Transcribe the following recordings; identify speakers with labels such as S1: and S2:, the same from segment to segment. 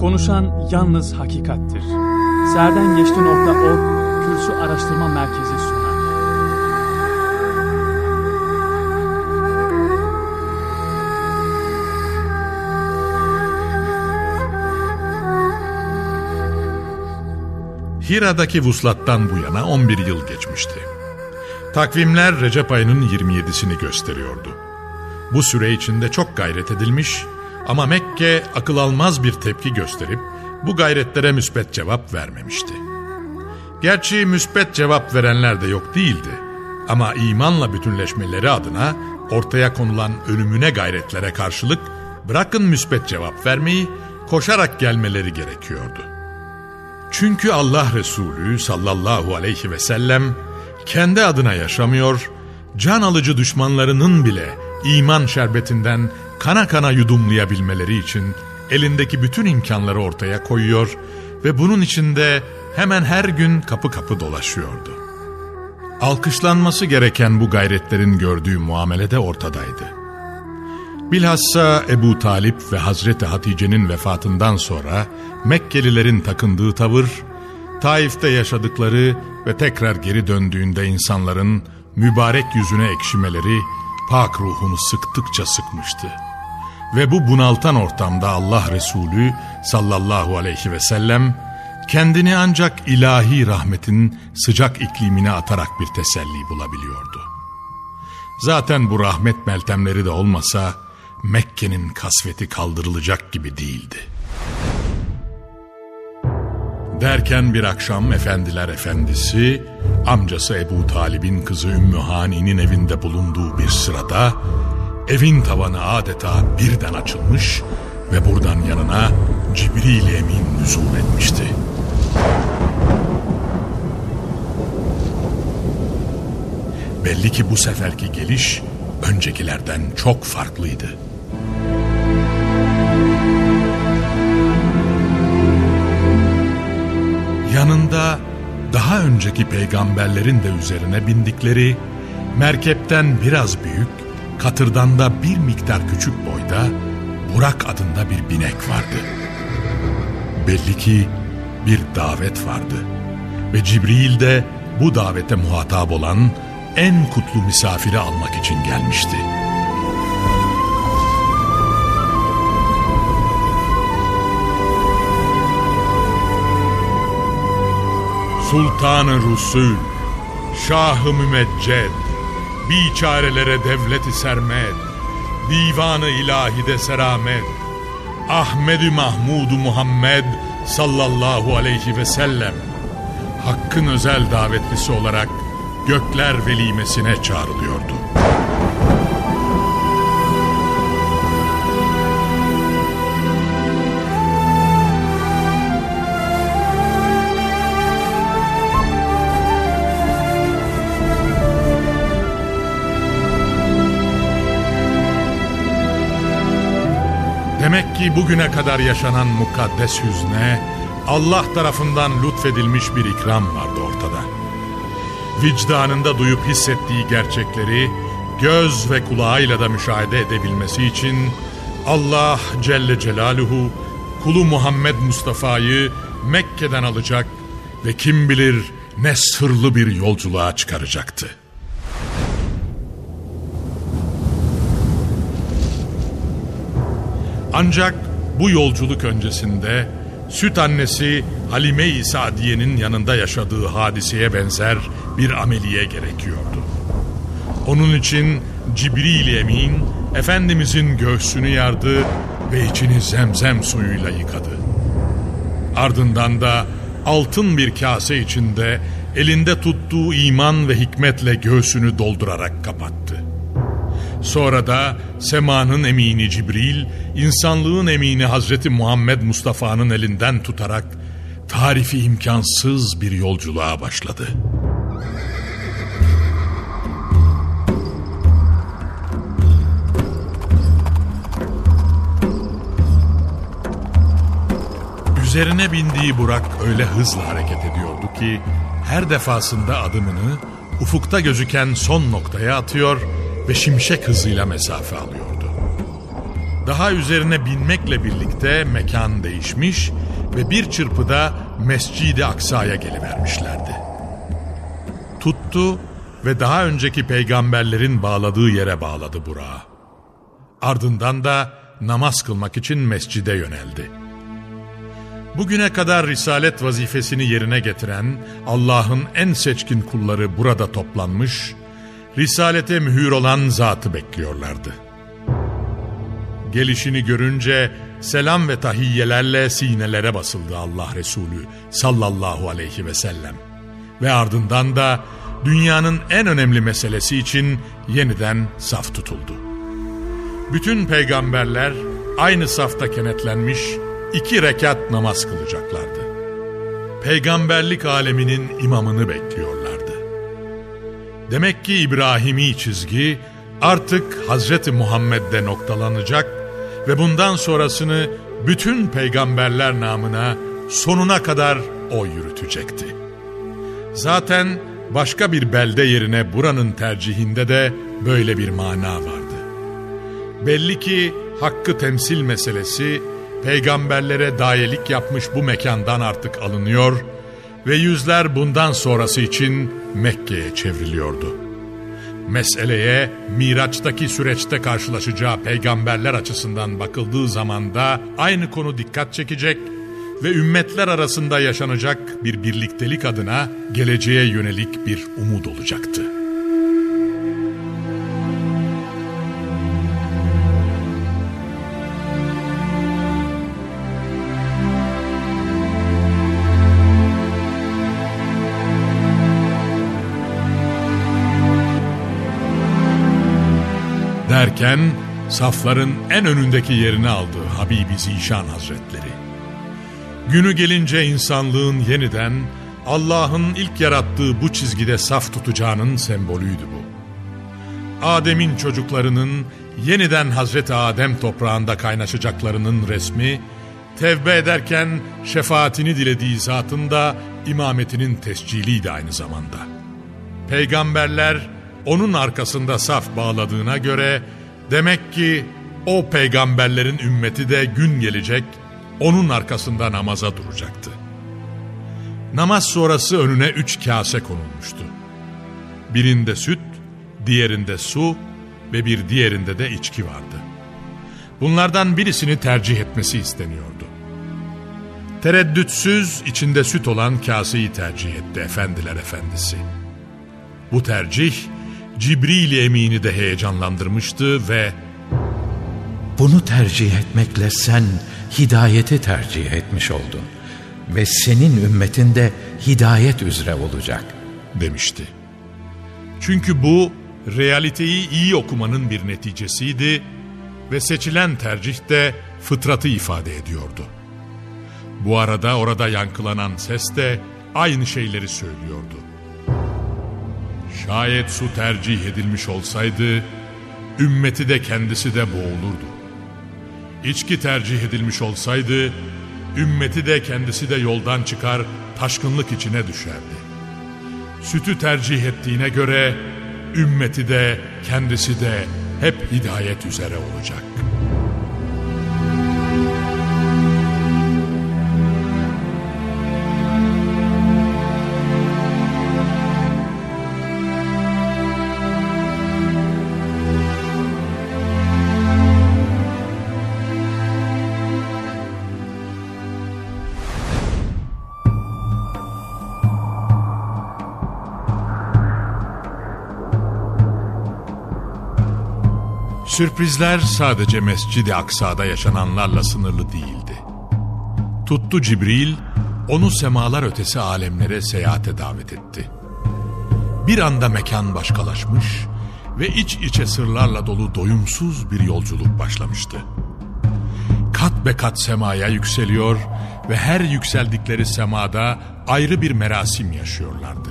S1: Konuşan yalnız hakikattir. Serdengeçti.org Kürsü Araştırma Merkezi sunar.
S2: Hira'daki vuslattan bu yana 11 yıl geçmişti. Takvimler Recep ayının 27'sini gösteriyordu. Bu süre içinde çok gayret edilmiş ama Mekke akıl almaz bir tepki gösterip bu gayretlere müspet cevap vermemişti. Gerçi müspet cevap verenler de yok değildi. Ama imanla bütünleşmeleri adına ortaya konulan ölümüne gayretlere karşılık bırakın müspet cevap vermeyi koşarak gelmeleri gerekiyordu. Çünkü Allah Resulü sallallahu aleyhi ve sellem kendi adına yaşamıyor, can alıcı düşmanlarının bile iman şerbetinden kana kana yudumlayabilmeleri için elindeki bütün imkanları ortaya koyuyor ve bunun içinde hemen her gün kapı kapı dolaşıyordu. Alkışlanması gereken bu gayretlerin gördüğü muamele de ortadaydı. Bilhassa Ebu Talip ve Hazreti Hatice'nin vefatından sonra Mekkelilerin takındığı tavır, Taif'te yaşadıkları ve tekrar geri döndüğünde insanların mübarek yüzüne ekşimeleri pak ruhunu sıktıkça sıkmıştı. Ve bu bunaltan ortamda Allah Resulü sallallahu aleyhi ve sellem kendini ancak ilahi rahmetin sıcak iklimine atarak bir teselli bulabiliyordu. Zaten bu rahmet meltemleri de olmasa Mekke'nin kasveti kaldırılacak gibi değildi. Derken bir akşam efendiler efendisi amcası Ebu Talib'in kızı Ümmü Hani'nin evinde bulunduğu bir sırada evin tavanı adeta birden açılmış ve buradan yanına Cibril Emin nüzul etmişti. Belli ki bu seferki geliş öncekilerden çok farklıydı. Yanında daha önceki peygamberlerin de üzerine bindikleri merkepten biraz büyük, katırdan da bir miktar küçük boyda Burak adında bir binek vardı. Belli ki bir davet vardı ve Cibril de bu davete muhatap olan en kutlu misafiri almak için gelmişti. Sultanı Rusul, Şahı Mümecced, biçarelere devleti sermed, divanı ilahide seramet, Ahmedü Mahmudu Muhammed sallallahu aleyhi ve sellem, Hakk'ın özel davetlisi olarak gökler velimesine çağrılıyordu. Demek ki bugüne kadar yaşanan mukaddes hüzne Allah tarafından lütfedilmiş bir ikram vardı ortada. Vicdanında duyup hissettiği gerçekleri göz ve kulağıyla da müşahede edebilmesi için Allah Celle Celaluhu kulu Muhammed Mustafa'yı Mekke'den alacak ve kim bilir ne sırlı bir yolculuğa çıkaracaktı. Ancak bu yolculuk öncesinde süt annesi Halime-i Sadiye'nin yanında yaşadığı hadiseye benzer bir ameliye gerekiyordu. Onun için Cibril Emin Efendimizin göğsünü yardı ve içini zemzem suyuyla yıkadı. Ardından da altın bir kase içinde elinde tuttuğu iman ve hikmetle göğsünü doldurarak kapattı. Sonra da semanın emini Cibril, insanlığın emini Hazreti Muhammed Mustafa'nın elinden tutarak tarifi imkansız bir yolculuğa başladı. Üzerine bindiği Burak öyle hızla hareket ediyordu ki her defasında adımını ufukta gözüken son noktaya atıyor ve şimşek hızıyla mesafe alıyordu. Daha üzerine binmekle birlikte mekan değişmiş ve bir çırpıda Mescid-i Aksa'ya gelivermişlerdi. Tuttu ve daha önceki peygamberlerin bağladığı yere bağladı Burak'ı. Ardından da namaz kılmak için mescide yöneldi. Bugüne kadar risalet vazifesini yerine getiren Allah'ın en seçkin kulları burada toplanmış, risalete mühür olan zatı bekliyorlardı. Gelişini görünce selam ve tahiyyelerle sinelere basıldı Allah Resulü sallallahu aleyhi ve sellem. Ve ardından da dünyanın en önemli meselesi için yeniden saf tutuldu. Bütün peygamberler aynı safta kenetlenmiş iki rekat namaz kılacaklardı. Peygamberlik aleminin imamını bekliyorlardı. Demek ki İbrahimi çizgi artık Hazreti Muhammed'de noktalanacak ve bundan sonrasını bütün peygamberler namına sonuna kadar o yürütecekti. Zaten başka bir belde yerine buranın tercihinde de böyle bir mana vardı. Belli ki hakkı temsil meselesi peygamberlere dayelik yapmış bu mekandan artık alınıyor ve yüzler bundan sonrası için Mekke'ye çevriliyordu. Meseleye Miraç'taki süreçte karşılaşacağı peygamberler açısından bakıldığı zaman da aynı konu dikkat çekecek ve ümmetler arasında yaşanacak bir birliktelik adına geleceğe yönelik bir umut olacaktı. Derken safların en önündeki yerini aldı Habibi Zişan Hazretleri. Günü gelince insanlığın yeniden Allah'ın ilk yarattığı bu çizgide saf tutacağının sembolüydü bu. Adem'in çocuklarının yeniden Hazreti Adem toprağında kaynaşacaklarının resmi, tevbe ederken şefaatini dilediği zatın da imametinin tesciliydi aynı zamanda. Peygamberler onun arkasında saf bağladığına göre demek ki o peygamberlerin ümmeti de gün gelecek onun arkasında namaza duracaktı. Namaz sonrası önüne üç kase konulmuştu. Birinde süt, diğerinde su ve bir diğerinde de içki vardı. Bunlardan birisini tercih etmesi isteniyordu. Tereddütsüz içinde süt olan kaseyi tercih etti efendiler efendisi. Bu tercih Cibril Emin'i de heyecanlandırmıştı ve
S3: Bunu tercih etmekle sen hidayeti tercih etmiş oldun ve senin ümmetin de hidayet üzere olacak
S2: demişti. Çünkü bu realiteyi iyi okumanın bir neticesiydi ve seçilen tercih de fıtratı ifade ediyordu. Bu arada orada yankılanan ses de aynı şeyleri söylüyordu. Şayet su tercih edilmiş olsaydı, ümmeti de kendisi de boğulurdu. İçki tercih edilmiş olsaydı, ümmeti de kendisi de yoldan çıkar, taşkınlık içine düşerdi. Sütü tercih ettiğine göre, ümmeti de kendisi de hep hidayet üzere olacak.'' Sürprizler sadece Mescid-i Aksa'da yaşananlarla sınırlı değildi. Tuttu Cibril, onu semalar ötesi alemlere seyahate davet etti. Bir anda mekan başkalaşmış ve iç içe sırlarla dolu doyumsuz bir yolculuk başlamıştı. Kat be kat semaya yükseliyor ve her yükseldikleri semada ayrı bir merasim yaşıyorlardı.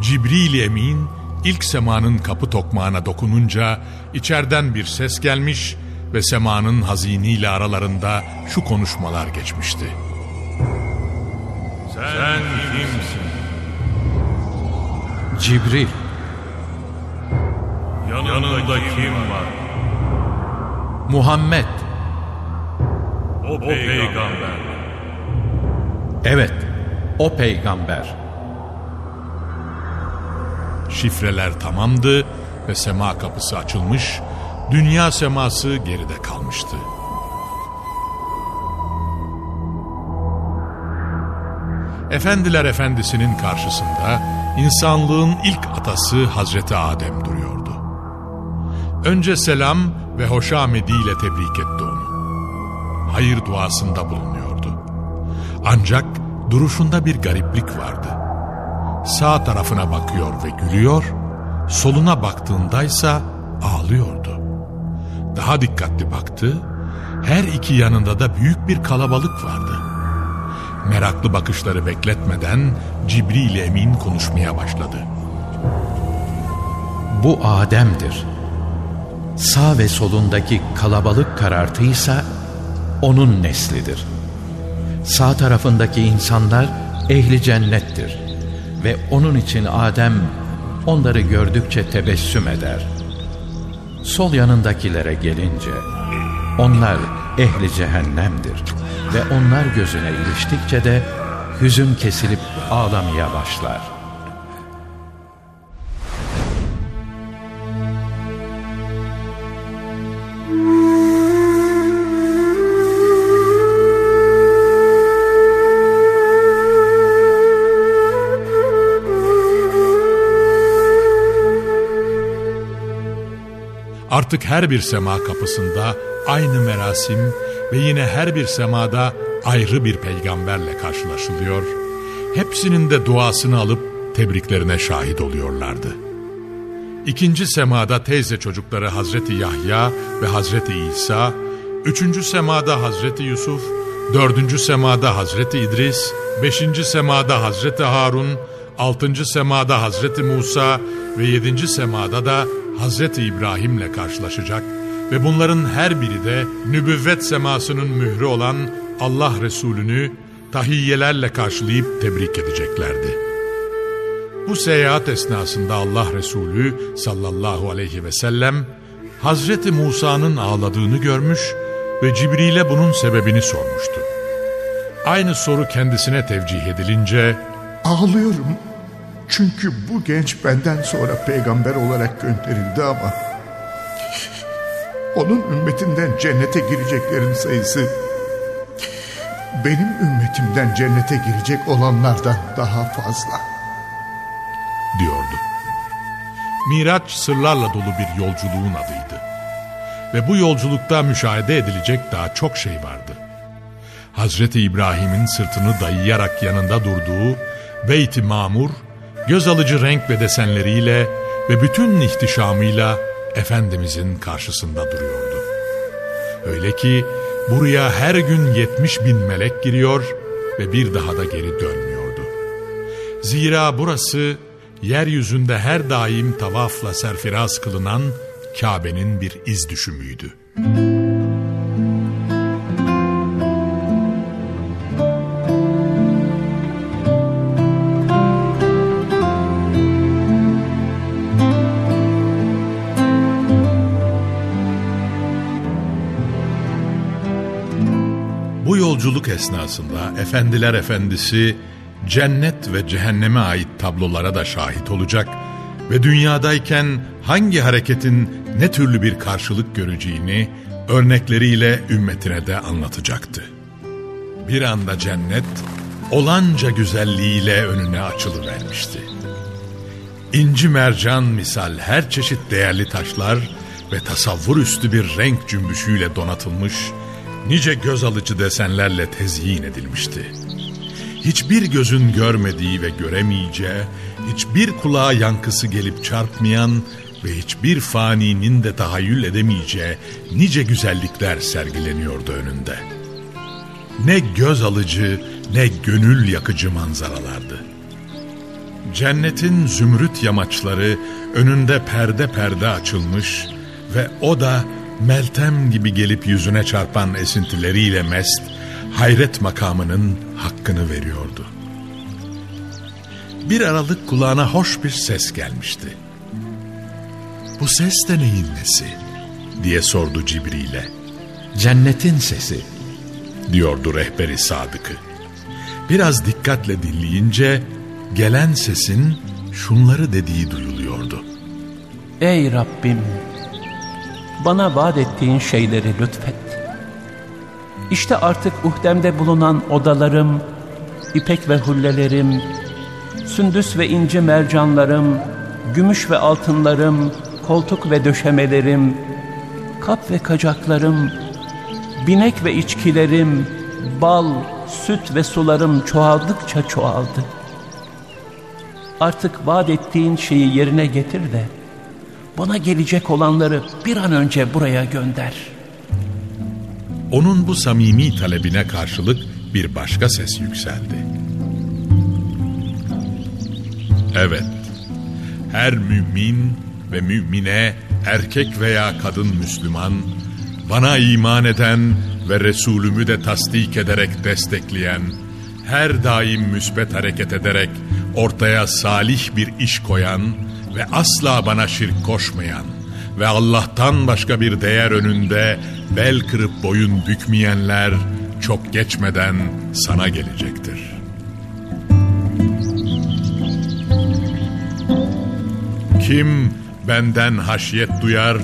S2: Cibril Emin ilk semanın kapı tokmağına dokununca içerden bir ses gelmiş ve semanın haziniyle aralarında şu konuşmalar geçmişti.
S4: Sen kimsin?
S3: Cibril
S4: Yanında kim var?
S3: Muhammed.
S4: O peygamber.
S3: Evet, o peygamber.
S2: Şifreler tamamdı ve sema kapısı açılmış, dünya seması geride kalmıştı. Efendiler Efendisi'nin karşısında insanlığın ilk atası Hazreti Adem duruyordu. Önce selam ve hoşamedi ile tebrik etti onu. Hayır duasında bulunuyordu. Ancak duruşunda bir gariplik vardı. Sağ tarafına bakıyor ve gülüyor, soluna baktığındaysa ağlıyordu. Daha dikkatli baktı, her iki yanında da büyük bir kalabalık vardı. Meraklı bakışları bekletmeden Cibril Emin konuşmaya başladı.
S3: Bu Adem'dir. Sağ ve solundaki kalabalık karartıysa onun neslidir. Sağ tarafındaki insanlar ehli cennettir ve onun için Adem onları gördükçe tebessüm eder. Sol yanındakilere gelince onlar ehli cehennemdir ve onlar gözüne iliştikçe de hüzün kesilip ağlamaya başlar.
S2: Artık her bir sema kapısında aynı merasim ve yine her bir semada ayrı bir peygamberle karşılaşılıyor. Hepsinin de duasını alıp tebriklerine şahit oluyorlardı. İkinci semada teyze çocukları Hazreti Yahya ve Hazreti İsa, üçüncü semada Hazreti Yusuf, dördüncü semada Hazreti İdris, beşinci semada Hazreti Harun, altıncı semada Hazreti Musa ve yedinci semada da Hazreti İbrahim'le karşılaşacak ve bunların her biri de nübüvvet semasının mührü olan Allah Resulü'nü tahiyyelerle karşılayıp tebrik edeceklerdi. Bu seyahat esnasında Allah Resulü sallallahu aleyhi ve sellem Hazreti Musa'nın ağladığını görmüş ve Cibril'e bunun sebebini sormuştu. Aynı soru kendisine tevcih edilince
S5: Ağlıyorum. Çünkü bu genç benden sonra peygamber olarak gönderildi ama onun ümmetinden cennete gireceklerin sayısı benim ümmetimden cennete girecek olanlardan daha fazla.
S2: diyordu. Miraç sırlarla dolu bir yolculuğun adıydı. Ve bu yolculukta müşahede edilecek daha çok şey vardı. Hazreti İbrahim'in sırtını dayayarak yanında durduğu Beyt-i Mamur, göz alıcı renk ve desenleriyle ve bütün ihtişamıyla Efendimizin karşısında duruyordu. Öyle ki buraya her gün yetmiş bin melek giriyor ve bir daha da geri dönmüyordu. Zira burası yeryüzünde her daim tavafla serfiraz kılınan Kabe'nin bir iz düşümüydü. Bu yolculuk esnasında Efendiler Efendisi cennet ve cehenneme ait tablolara da şahit olacak ve dünyadayken hangi hareketin ne türlü bir karşılık göreceğini örnekleriyle ümmetine de anlatacaktı. Bir anda cennet olanca güzelliğiyle önüne açılıvermişti. İnci mercan misal her çeşit değerli taşlar ve tasavvur üstü bir renk cümbüşüyle donatılmış, nice göz alıcı desenlerle tezyin edilmişti. Hiçbir gözün görmediği ve göremeyeceği, hiçbir kulağa yankısı gelip çarpmayan ve hiçbir faninin de tahayyül edemeyeceği nice güzellikler sergileniyordu önünde. Ne göz alıcı ne gönül yakıcı manzaralardı. Cennetin zümrüt yamaçları önünde perde perde açılmış ve o da meltem gibi gelip yüzüne çarpan esintileriyle mest, hayret makamının hakkını veriyordu. Bir aralık kulağına hoş bir ses gelmişti. Bu ses de neyin nesi? diye sordu Cibril'e.
S3: cennetin sesi.
S2: Diyordu rehberi Sadık'ı. Biraz dikkatle dinleyince gelen sesin şunları dediği duyuluyordu.
S6: Ey Rabbim! Bana vaat ettiğin şeyleri lütfet. İşte artık uhdemde bulunan odalarım, ipek ve hullelerim, sündüs ve inci mercanlarım, gümüş ve altınlarım, koltuk ve döşemelerim, kap ve kacaklarım, binek ve içkilerim, bal, süt ve sularım çoğaldıkça çoğaldı. Artık vaat ettiğin şeyi yerine getir de, bana gelecek olanları bir an önce buraya gönder.
S2: Onun bu samimi talebine karşılık bir başka ses yükseldi. Evet, her mümin ve mümine, erkek veya kadın Müslüman, bana iman eden ve Resulümü de tasdik ederek destekleyen, her daim müsbet hareket ederek ortaya salih bir iş koyan ve asla bana şirk koşmayan ve Allah'tan başka bir değer önünde bel kırıp boyun bükmeyenler çok geçmeden sana gelecektir. Kim benden haşiyet duyar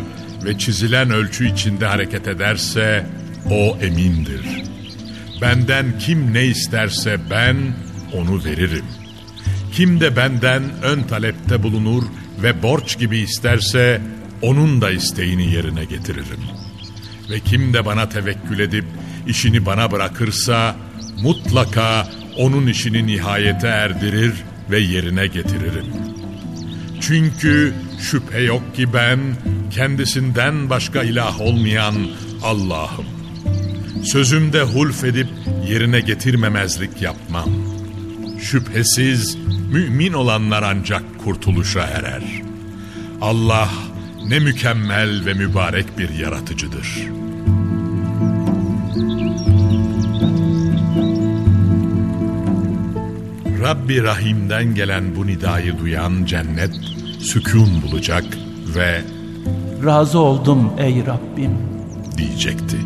S2: ve çizilen ölçü içinde hareket ederse o emindir. Benden kim ne isterse ben onu veririm. Kim de benden ön talepte bulunur ve borç gibi isterse onun da isteğini yerine getiririm. Ve kim de bana tevekkül edip işini bana bırakırsa mutlaka onun işini nihayete erdirir ve yerine getiririm. Çünkü şüphe yok ki ben kendisinden başka ilah olmayan Allah'ım. Sözümde hulf edip yerine getirmemezlik yapmam. Şüphesiz mümin olanlar ancak kurtuluşa erer. Allah ne mükemmel ve mübarek bir yaratıcıdır. Rabbi Rahim'den gelen bu nidayı duyan cennet sükun bulacak ve
S6: Razı oldum ey Rabbim.
S2: diyecekti.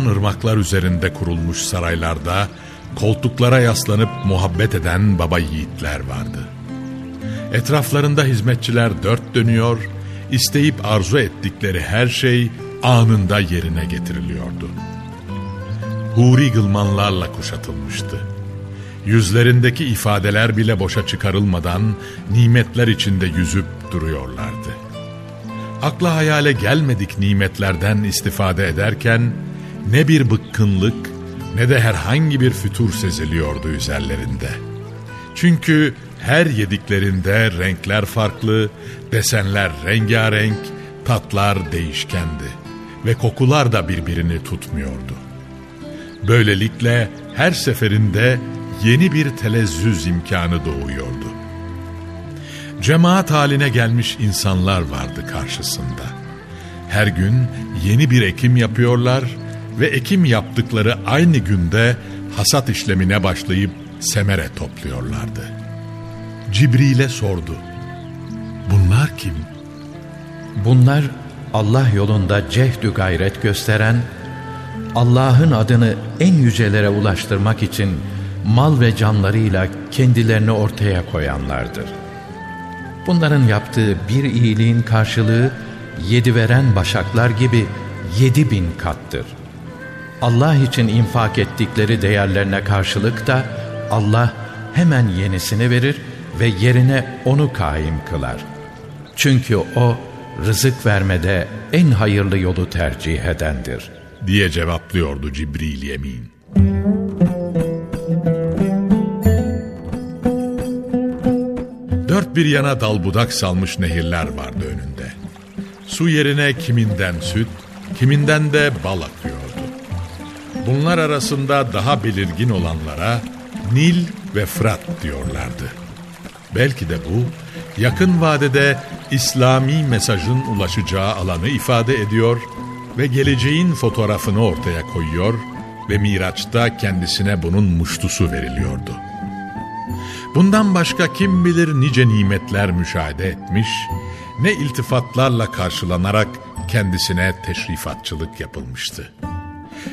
S2: Altından ırmaklar üzerinde kurulmuş saraylarda koltuklara yaslanıp muhabbet eden baba yiğitler vardı. Etraflarında hizmetçiler dört dönüyor, isteyip arzu ettikleri her şey anında yerine getiriliyordu. Huri gılmanlarla kuşatılmıştı. Yüzlerindeki ifadeler bile boşa çıkarılmadan nimetler içinde yüzüp duruyorlardı. Akla hayale gelmedik nimetlerden istifade ederken ne bir bıkkınlık ne de herhangi bir fütur seziliyordu üzerlerinde. Çünkü her yediklerinde renkler farklı, desenler rengarenk, tatlar değişkendi ve kokular da birbirini tutmuyordu. Böylelikle her seferinde yeni bir telezzüz imkanı doğuyordu. Cemaat haline gelmiş insanlar vardı karşısında. Her gün yeni bir ekim yapıyorlar ve ekim yaptıkları aynı günde hasat işlemine başlayıp semere topluyorlardı. Cibril'e sordu. Bunlar kim?
S3: Bunlar Allah yolunda cehdü gayret gösteren, Allah'ın adını en yücelere ulaştırmak için mal ve canlarıyla kendilerini ortaya koyanlardır. Bunların yaptığı bir iyiliğin karşılığı yedi veren başaklar gibi yedi bin kattır. Allah için infak ettikleri değerlerine karşılık da Allah hemen yenisini verir ve yerine onu kaim kılar. Çünkü o rızık vermede en hayırlı yolu tercih edendir.
S2: diye cevaplıyordu Cibril Yemin. Dört bir yana dal budak salmış nehirler vardı önünde. Su yerine kiminden süt, kiminden de bal akıyordu. Bunlar arasında daha belirgin olanlara Nil ve Fırat diyorlardı. Belki de bu yakın vadede İslami mesajın ulaşacağı alanı ifade ediyor ve geleceğin fotoğrafını ortaya koyuyor ve Miraç'ta kendisine bunun muştusu veriliyordu. Bundan başka kim bilir nice nimetler müşahede etmiş, ne iltifatlarla karşılanarak kendisine teşrifatçılık yapılmıştı.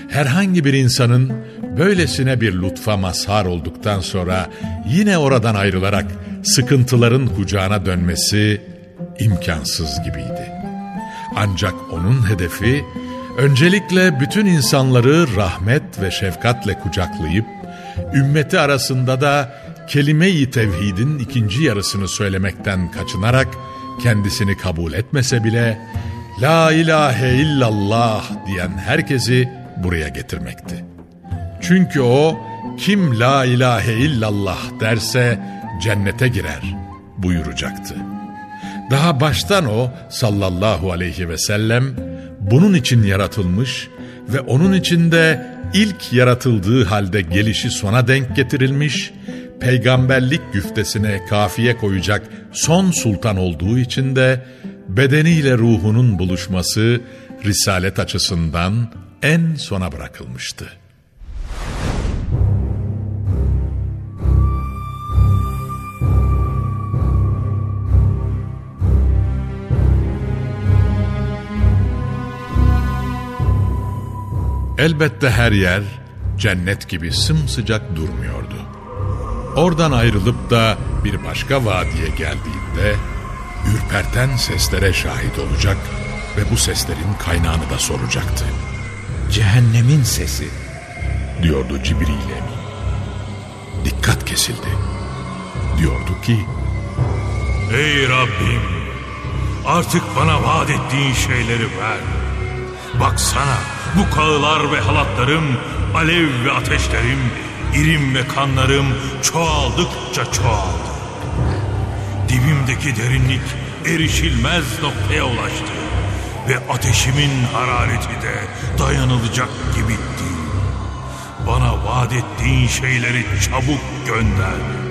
S2: Herhangi bir insanın böylesine bir lütfa mazhar olduktan sonra yine oradan ayrılarak sıkıntıların kucağına dönmesi imkansız gibiydi. Ancak onun hedefi öncelikle bütün insanları rahmet ve şefkatle kucaklayıp ümmeti arasında da kelime-i tevhidin ikinci yarısını söylemekten kaçınarak kendisini kabul etmese bile La ilahe illallah diyen herkesi buraya getirmekti. Çünkü o kim la ilahe illallah derse cennete girer buyuracaktı. Daha baştan o sallallahu aleyhi ve sellem bunun için yaratılmış ve onun içinde ilk yaratıldığı halde gelişi sona denk getirilmiş, peygamberlik güftesine kafiye koyacak son sultan olduğu için de bedeniyle ruhunun buluşması risalet açısından en sona bırakılmıştı. Elbette her yer cennet gibi sımsıcak durmuyordu. Oradan ayrılıp da bir başka vadiye geldiğinde ürperten seslere şahit olacak ve bu seslerin kaynağını da soracaktı.
S3: Cehennemin sesi.
S2: Diyordu Cibril Emin. Dikkat kesildi. Diyordu ki
S4: Ey Rabbim! Artık bana vaat ettiğin şeyleri ver. Baksana bu kağılar ve halatlarım, alev ve ateşlerim, irim ve kanlarım çoğaldıkça çoğaldı. Dibimdeki derinlik erişilmez noktaya ulaştı. Ve ateşimin harareti de dayanılacak gibi değil. Bana vaat ettiğin şeyleri çabuk gönder.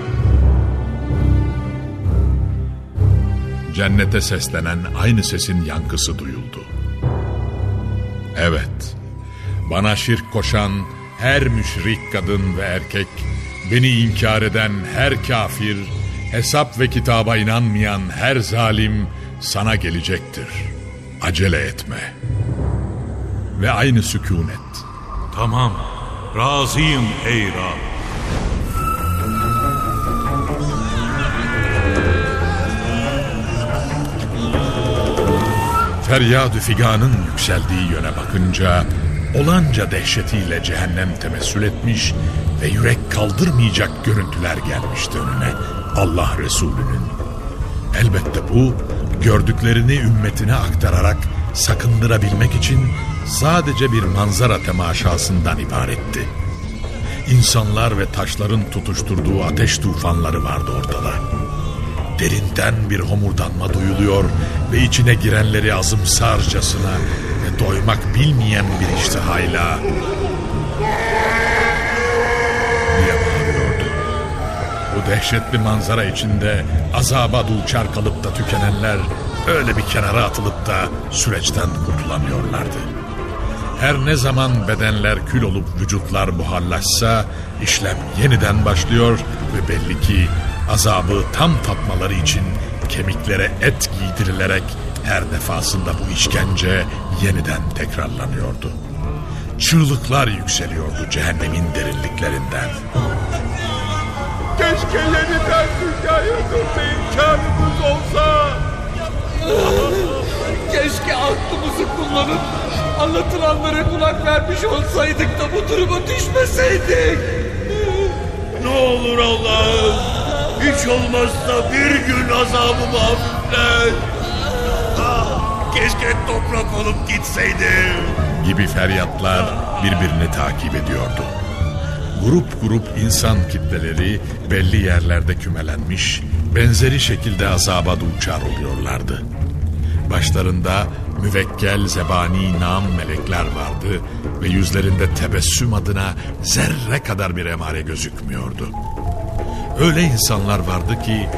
S2: cennete seslenen aynı sesin yankısı duyuldu. Evet, bana şirk koşan her müşrik kadın ve erkek, beni inkar eden her kafir, hesap ve kitaba inanmayan her zalim sana gelecektir. Acele etme. Ve aynı sükunet.
S4: Tamam, razıyım ey Rab.
S2: Feryad-ı figanın yükseldiği yöne bakınca olanca dehşetiyle cehennem temessül etmiş ve yürek kaldırmayacak görüntüler gelmişti önüne Allah Resulü'nün. Elbette bu gördüklerini ümmetine aktararak sakındırabilmek için sadece bir manzara temaşasından ibaretti. İnsanlar ve taşların tutuşturduğu ateş tufanları vardı ortada. Derinden bir homurdanma duyuluyor ve içine girenleri azımsarcasına ve doymak bilmeyen bir iştihayla Dehşetli manzara içinde azaba duçar kalıp da tükenenler öyle bir kenara atılıp da süreçten kurtulamıyorlardı. Her ne zaman bedenler kül olup vücutlar buharlaşsa işlem yeniden başlıyor ve belli ki azabı tam tatmaları için kemiklere et giydirilerek her defasında bu işkence yeniden tekrarlanıyordu. Çığlıklar yükseliyordu cehennemin derinliklerinden.
S5: Keşke yeniden dünyaya dönmeyi
S4: imkanımız olsa.
S7: Keşke aklımızı kullanıp anlatılanlara kulak vermiş olsaydık da bu duruma düşmeseydik.
S4: Ne olur Allah'ım. Hiç olmazsa bir gün azabımı hafiflet. Keşke toprak olup gitseydim.
S2: gibi feryatlar birbirini takip ediyordu. Grup grup insan kitleleri belli yerlerde kümelenmiş, benzeri şekilde azaba duçar oluyorlardı. Başlarında müvekkel zebani nam melekler vardı ve yüzlerinde tebessüm adına zerre kadar bir emare gözükmüyordu. Öyle insanlar vardı ki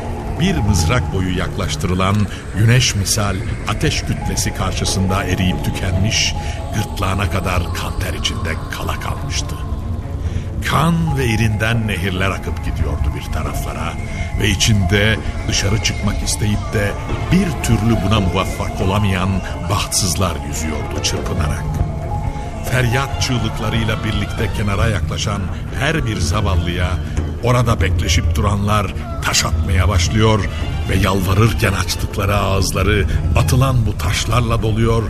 S2: bir mızrak boyu yaklaştırılan güneş misal ateş kütlesi karşısında eriyip tükenmiş, gırtlağına kadar kan ter içinde kala kalmıştı. Kan ve irinden nehirler akıp gidiyordu bir taraflara ve içinde dışarı çıkmak isteyip de bir türlü buna muvaffak olamayan bahtsızlar yüzüyordu çırpınarak. Feryat çığlıklarıyla birlikte kenara yaklaşan her bir zavallıya orada bekleşip duranlar taş atmaya başlıyor ve yalvarırken açtıkları ağızları atılan bu taşlarla doluyor,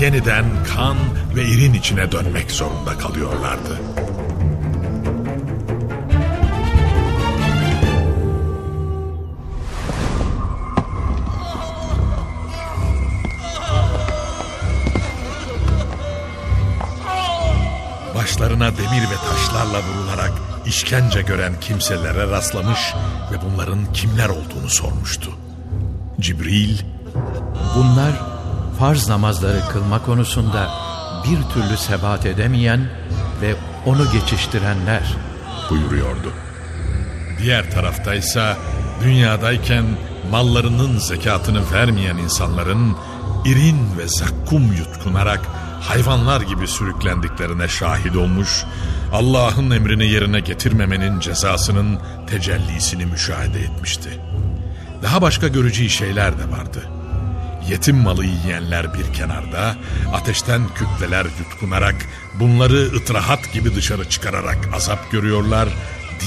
S2: yeniden kan ve irin içine dönmek zorunda kalıyorlardı. Başlarına demir ve taşlarla vurularak işkence gören kimselere rastlamış ve bunların kimler olduğunu sormuştu. Cibril,
S3: Bunlar farz namazları kılma konusunda bir türlü sebat edemeyen ve onu geçiştirenler.
S2: buyuruyordu. Diğer taraftaysa dünyadayken mallarının zekatını vermeyen insanların irin ve zakkum yutkunarak hayvanlar gibi sürüklendiklerine şahit olmuş, Allah'ın emrini yerine getirmemenin cezasının tecellisini müşahede etmişti. Daha başka göreceği şeyler de vardı. Yetim malı yiyenler bir kenarda, ateşten kütleler yutkunarak, bunları ıtrahat gibi dışarı çıkararak azap görüyorlar,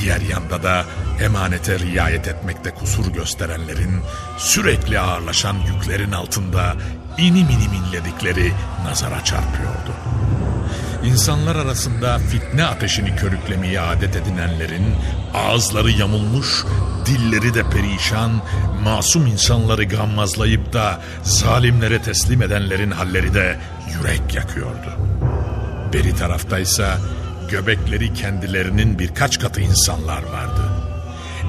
S2: diğer yanda da emanete riayet etmekte kusur gösterenlerin sürekli ağırlaşan yüklerin altında inim inim inledikleri nazara çarpıyordu. İnsanlar arasında fitne ateşini körüklemeyi adet edinenlerin ağızları yamulmuş, dilleri de perişan, masum insanları gammazlayıp da zalimlere teslim edenlerin halleri de yürek yakıyordu. Beri taraftaysa göbekleri kendilerinin birkaç katı insanlar vardı.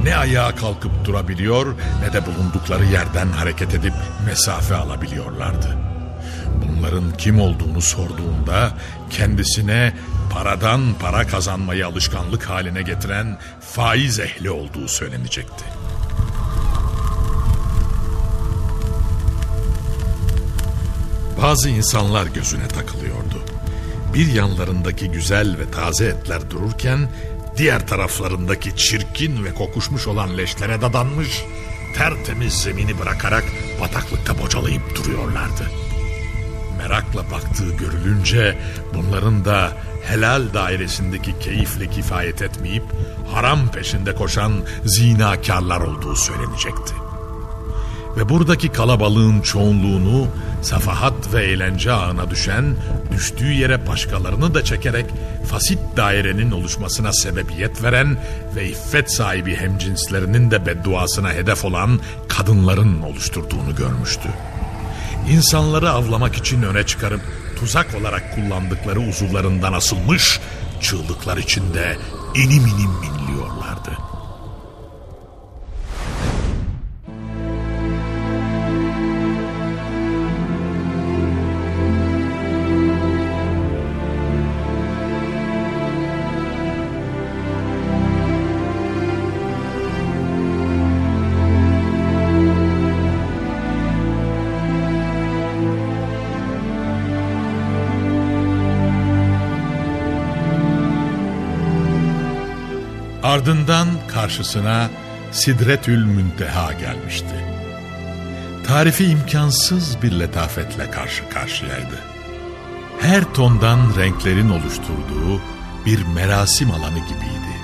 S2: Ne ayağa kalkıp durabiliyor ne de bulundukları yerden hareket edip mesafe alabiliyorlardı. Bunların kim olduğunu sorduğunda kendisine paradan para kazanmayı alışkanlık haline getiren faiz ehli olduğu söylenecekti. Bazı insanlar gözüne takılıyordu. Bir yanlarındaki güzel ve taze etler dururken diğer taraflarındaki çirkin ve kokuşmuş olan leşlere dadanmış, tertemiz zemini bırakarak bataklıkta bocalayıp duruyorlardı. Merakla baktığı görülünce bunların da helal dairesindeki keyifle kifayet etmeyip haram peşinde koşan zinakarlar olduğu söylenecekti. Ve buradaki kalabalığın çoğunluğunu safahat ve eğlence ağına düşen, düştüğü yere başkalarını da çekerek fasit dairenin oluşmasına sebebiyet veren ve iffet sahibi hemcinslerinin de bedduasına hedef olan kadınların oluşturduğunu görmüştü. İnsanları avlamak için öne çıkarıp tuzak olarak kullandıkları uzuvlarından asılmış, çığlıklar içinde inim inim inliyorlardı. Ardından karşısına Sidretül Münteha gelmişti. Tarifi imkansız bir letafetle karşı karşıyaydı. Her tondan renklerin oluşturduğu bir merasim alanı gibiydi.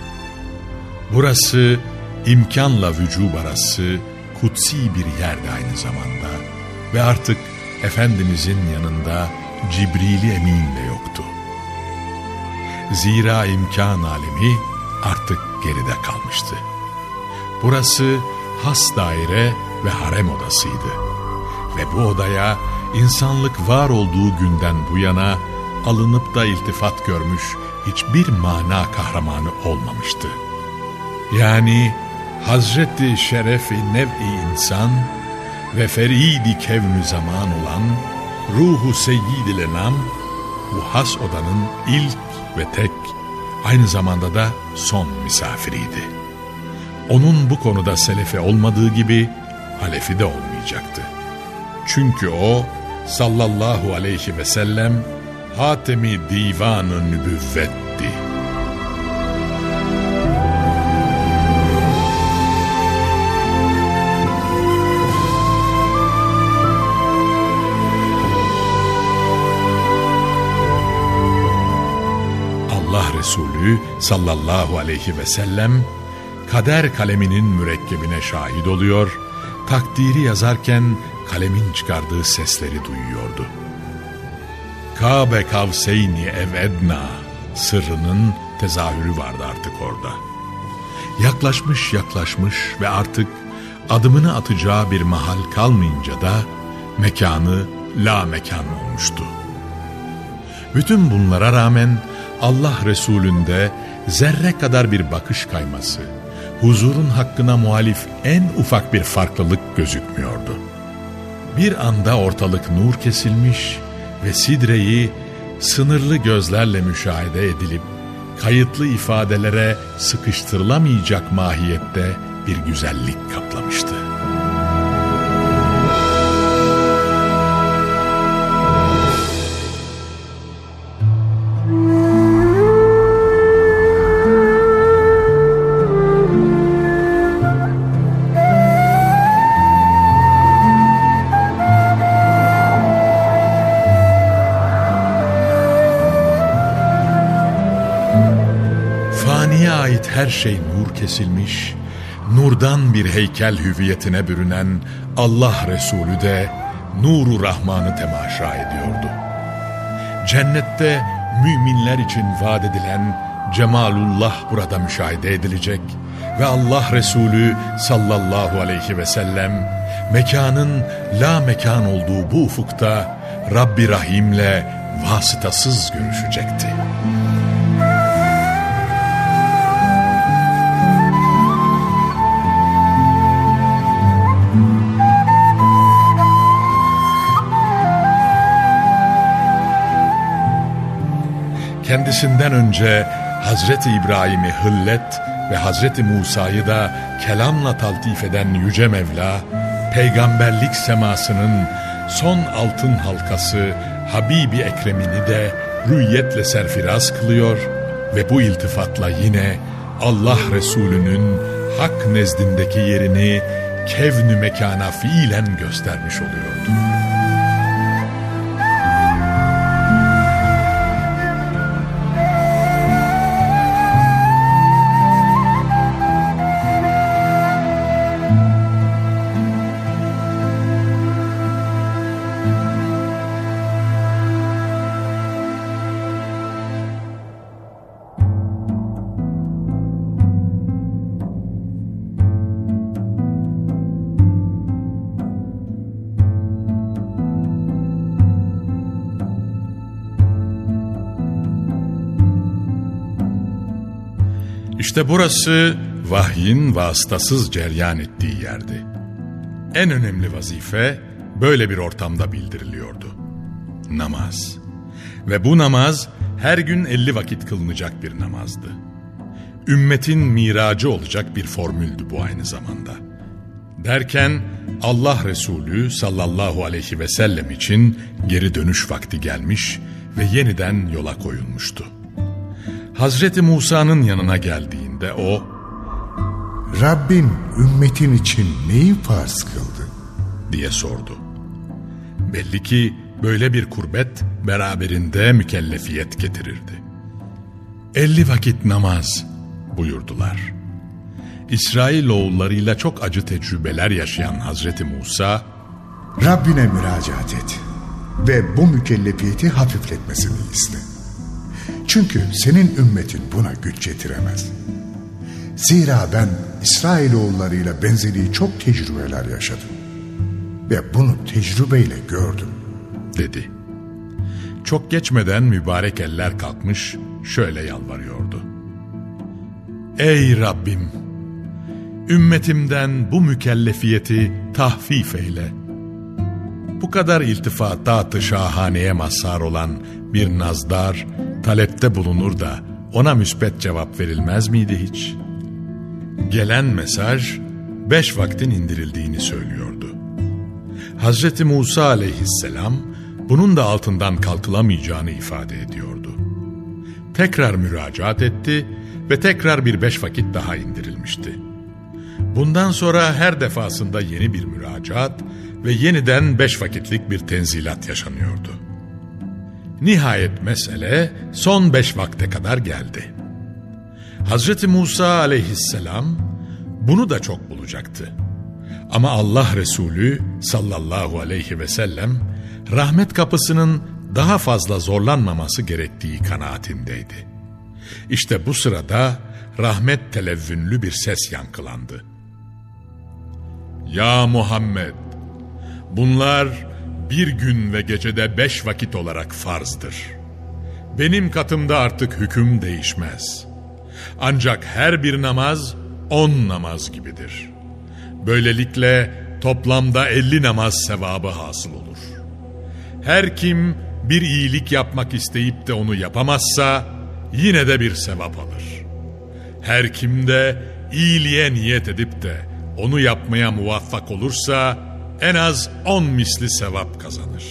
S2: Burası imkanla vücub arası kutsi bir yerdi aynı zamanda ve artık Efendimizin yanında Cibril-i Emin de yoktu. Zira imkan alemi artık geride kalmıştı. Burası has daire ve harem odasıydı. Ve bu odaya insanlık var olduğu günden bu yana alınıp da iltifat görmüş hiçbir mana kahramanı olmamıştı. Yani Hazreti Şerefi Nev'i insan ve feridi kevnü zaman olan ruhu seyyid-i lenam bu has odanın ilk ve tek aynı zamanda da son misafiriydi. Onun bu konuda selefi olmadığı gibi halefi de olmayacaktı. Çünkü o sallallahu aleyhi ve sellem Hatemi Divan-ı Nübüvvetti. Resulü sallallahu aleyhi ve sellem kader kaleminin mürekkebine şahit oluyor, takdiri yazarken kalemin çıkardığı sesleri duyuyordu. Kabe kavseyni ev edna sırrının tezahürü vardı artık orada. Yaklaşmış yaklaşmış ve artık adımını atacağı bir mahal kalmayınca da mekanı la mekan olmuştu. Bütün bunlara rağmen Allah Resulü'nde zerre kadar bir bakış kayması, huzurun hakkına muhalif en ufak bir farklılık gözükmüyordu. Bir anda ortalık nur kesilmiş ve sidreyi sınırlı gözlerle müşahede edilip kayıtlı ifadelere sıkıştırılamayacak mahiyette bir güzellik kaplamıştı. Her şey nur kesilmiş, nurdan bir heykel hüviyetine bürünen Allah Resulü de nuru Rahman'ı temaşa ediyordu. Cennette müminler için vaat edilen cemalullah burada müşahede edilecek ve Allah Resulü sallallahu aleyhi ve sellem mekanın la mekan olduğu bu ufukta Rabbi Rahim'le vasıtasız görüşecekti. Kendisinden önce Hazreti İbrahim'i hıllet ve Hazreti Musa'yı da kelamla taltif eden Yüce Mevla, peygamberlik semasının son altın halkası Habibi Ekrem'ini de rüyetle serfiraz kılıyor ve bu iltifatla yine Allah Resulü'nün hak nezdindeki yerini kevnü mekana fiilen göstermiş oluyordu. İşte burası vahyin vasıtasız ceryan ettiği yerdi. En önemli vazife böyle bir ortamda bildiriliyordu. Namaz. Ve bu namaz her gün elli vakit kılınacak bir namazdı. Ümmetin miracı olacak bir formüldü bu aynı zamanda. Derken Allah Resulü sallallahu aleyhi ve sellem için geri dönüş vakti gelmiş ve yeniden yola koyulmuştu. Hazreti Musa'nın yanına geldiğinde o,
S5: Rabbin ümmetin için neyi farz kıldı?
S2: diye sordu. Belli ki böyle bir kurbet beraberinde mükellefiyet getirirdi. Elli vakit namaz buyurdular. İsrailoğullarıyla çok acı tecrübeler yaşayan Hazreti Musa,
S5: Rabbine müracaat et ve bu mükellefiyeti hafifletmesini iste. Çünkü senin ümmetin buna güç yetiremez. Zira ben İsrailoğullarıyla benzeri çok tecrübeler yaşadım. Ve bunu tecrübeyle gördüm.
S2: dedi. Çok geçmeden mübarek eller kalkmış şöyle yalvarıyordu. Ey Rabbim! Ümmetimden bu mükellefiyeti tahfif eyle. Bu kadar iltifatat-ı şahaneye mazhar olan bir nazdar talepte bulunur da ona müspet cevap verilmez miydi hiç? Gelen mesaj beş vaktin indirildiğini söylüyordu. Hazreti Musa aleyhisselam bunun da altından kalkılamayacağını ifade ediyordu. Tekrar müracaat etti ve tekrar bir beş vakit daha indirilmişti. Bundan sonra her defasında yeni bir müracaat ve yeniden beş vakitlik bir tenzilat yaşanıyordu. Nihayet mesele son beş vakte kadar geldi. Hazreti Musa aleyhisselam bunu da çok bulacaktı. Ama Allah Resulü sallallahu aleyhi ve sellem rahmet kapısının daha fazla zorlanmaması gerektiği kanaatindeydi. İşte bu sırada rahmet televvünlü bir ses yankılandı. Ya Muhammed! Bunlar bir gün ve gecede beş vakit olarak farzdır. Benim katımda artık hüküm değişmez. Ancak her bir namaz on namaz gibidir. Böylelikle toplamda elli namaz sevabı hasıl olur. Her kim bir iyilik yapmak isteyip de onu yapamazsa yine de bir sevap alır. Her kim de iyiliğe niyet edip de onu yapmaya muvaffak olursa en az on misli sevap kazanır.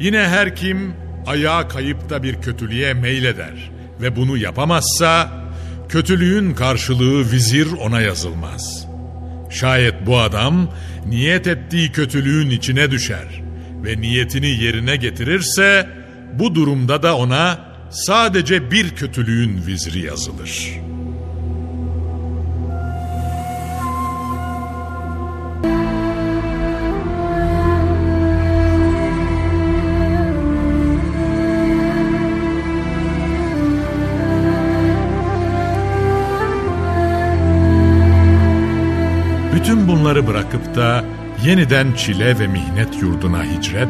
S2: Yine her kim ayağa kayıp da bir kötülüğe meyleder ve bunu yapamazsa kötülüğün karşılığı vizir ona yazılmaz. Şayet bu adam niyet ettiği kötülüğün içine düşer ve niyetini yerine getirirse bu durumda da ona sadece bir kötülüğün vizri yazılır.'' Bunları bırakıp da yeniden çile ve mihnet yurduna hicret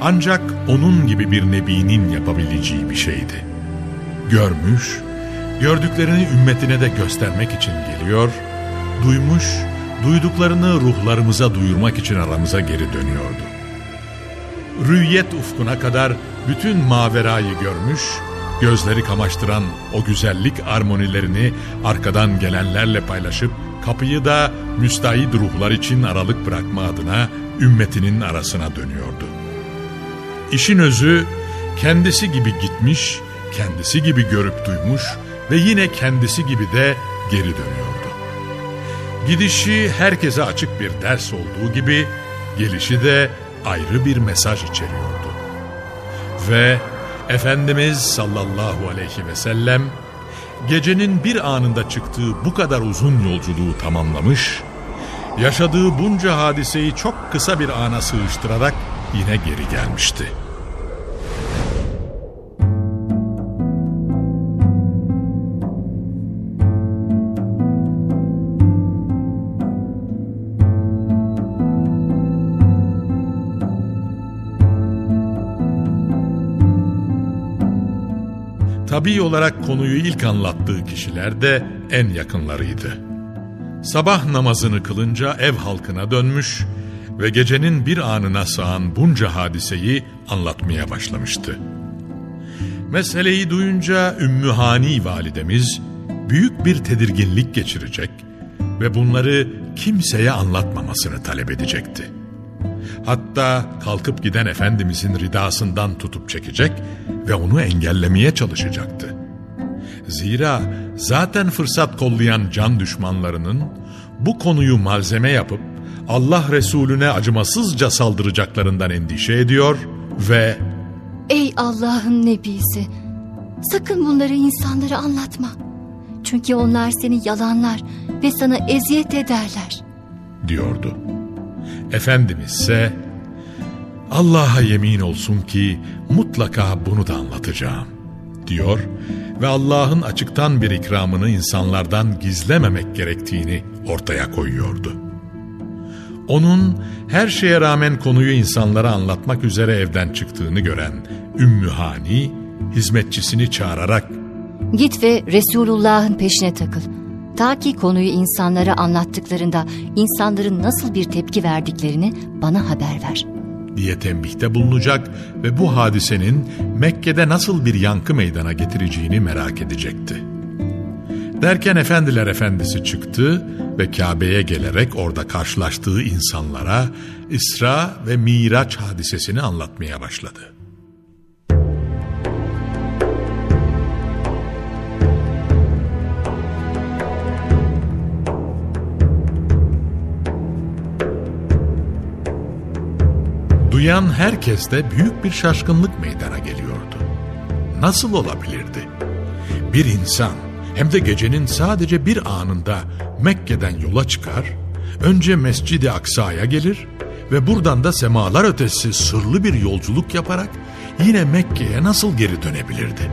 S2: ancak onun gibi bir nebinin yapabileceği bir şeydi. Görmüş, gördüklerini ümmetine de göstermek için geliyor, duymuş, duyduklarını ruhlarımıza duyurmak için aramıza geri dönüyordu. Rüyet ufkuna kadar bütün maverayı görmüş, gözleri kamaştıran o güzellik armonilerini arkadan gelenlerle paylaşıp kapıyı da müstahit ruhlar için aralık bırakma adına ümmetinin arasına dönüyordu. İşin özü kendisi gibi gitmiş, kendisi gibi görüp duymuş ve yine kendisi gibi de geri dönüyordu. Gidişi herkese açık bir ders olduğu gibi gelişi de ayrı bir mesaj içeriyordu. Ve Efendimiz sallallahu aleyhi ve sellem gecenin bir anında çıktığı bu kadar uzun yolculuğu tamamlamış, yaşadığı bunca hadiseyi çok kısa bir ana sığıştırarak yine geri gelmişti. Tabii olarak konuyu ilk anlattığı kişiler de en yakınlarıydı. Sabah namazını kılınca ev halkına dönmüş ve gecenin bir anına sığan bunca hadiseyi anlatmaya başlamıştı. Meseleyi duyunca Ümmühani validemiz büyük bir tedirginlik geçirecek ve bunları kimseye anlatmamasını talep edecekti. Hatta kalkıp giden Efendimizin ridasından tutup çekecek ve onu engellemeye çalışacaktı. Zira zaten fırsat kollayan can düşmanlarının bu konuyu malzeme yapıp Allah Resulüne acımasızca saldıracaklarından endişe ediyor ve
S8: Ey Allah'ın nebisi! Sakın bunları insanlara anlatma. Çünkü onlar seni yalanlar ve sana eziyet ederler.
S2: diyordu. Efendimiz ise Allah'a yemin olsun ki mutlaka bunu da anlatacağım diyor ve Allah'ın açıktan bir ikramını insanlardan gizlememek gerektiğini ortaya koyuyordu. Onun her şeye rağmen konuyu insanlara anlatmak üzere evden çıktığını gören Ümmü Hani hizmetçisini çağırarak
S8: Git ve Resulullah'ın peşine takıl. Ta ki konuyu insanlara anlattıklarında insanların nasıl bir tepki verdiklerini bana haber ver.
S2: diye tembihte bulunacak ve bu hadisenin Mekke'de nasıl bir yankı meydana getireceğini merak edecekti. Derken Efendiler Efendisi çıktı ve Kabe'ye gelerek orada karşılaştığı insanlara İsra ve Miraç hadisesini anlatmaya başladı. Duyan herkeste büyük bir şaşkınlık meydana geliyordu. Nasıl olabilirdi? Bir insan hem de gecenin sadece bir anında Mekke'den yola çıkar, önce Mescid-i Aksa'ya gelir ve buradan da semalar ötesi sırlı bir yolculuk yaparak yine Mekke'ye nasıl geri dönebilirdi?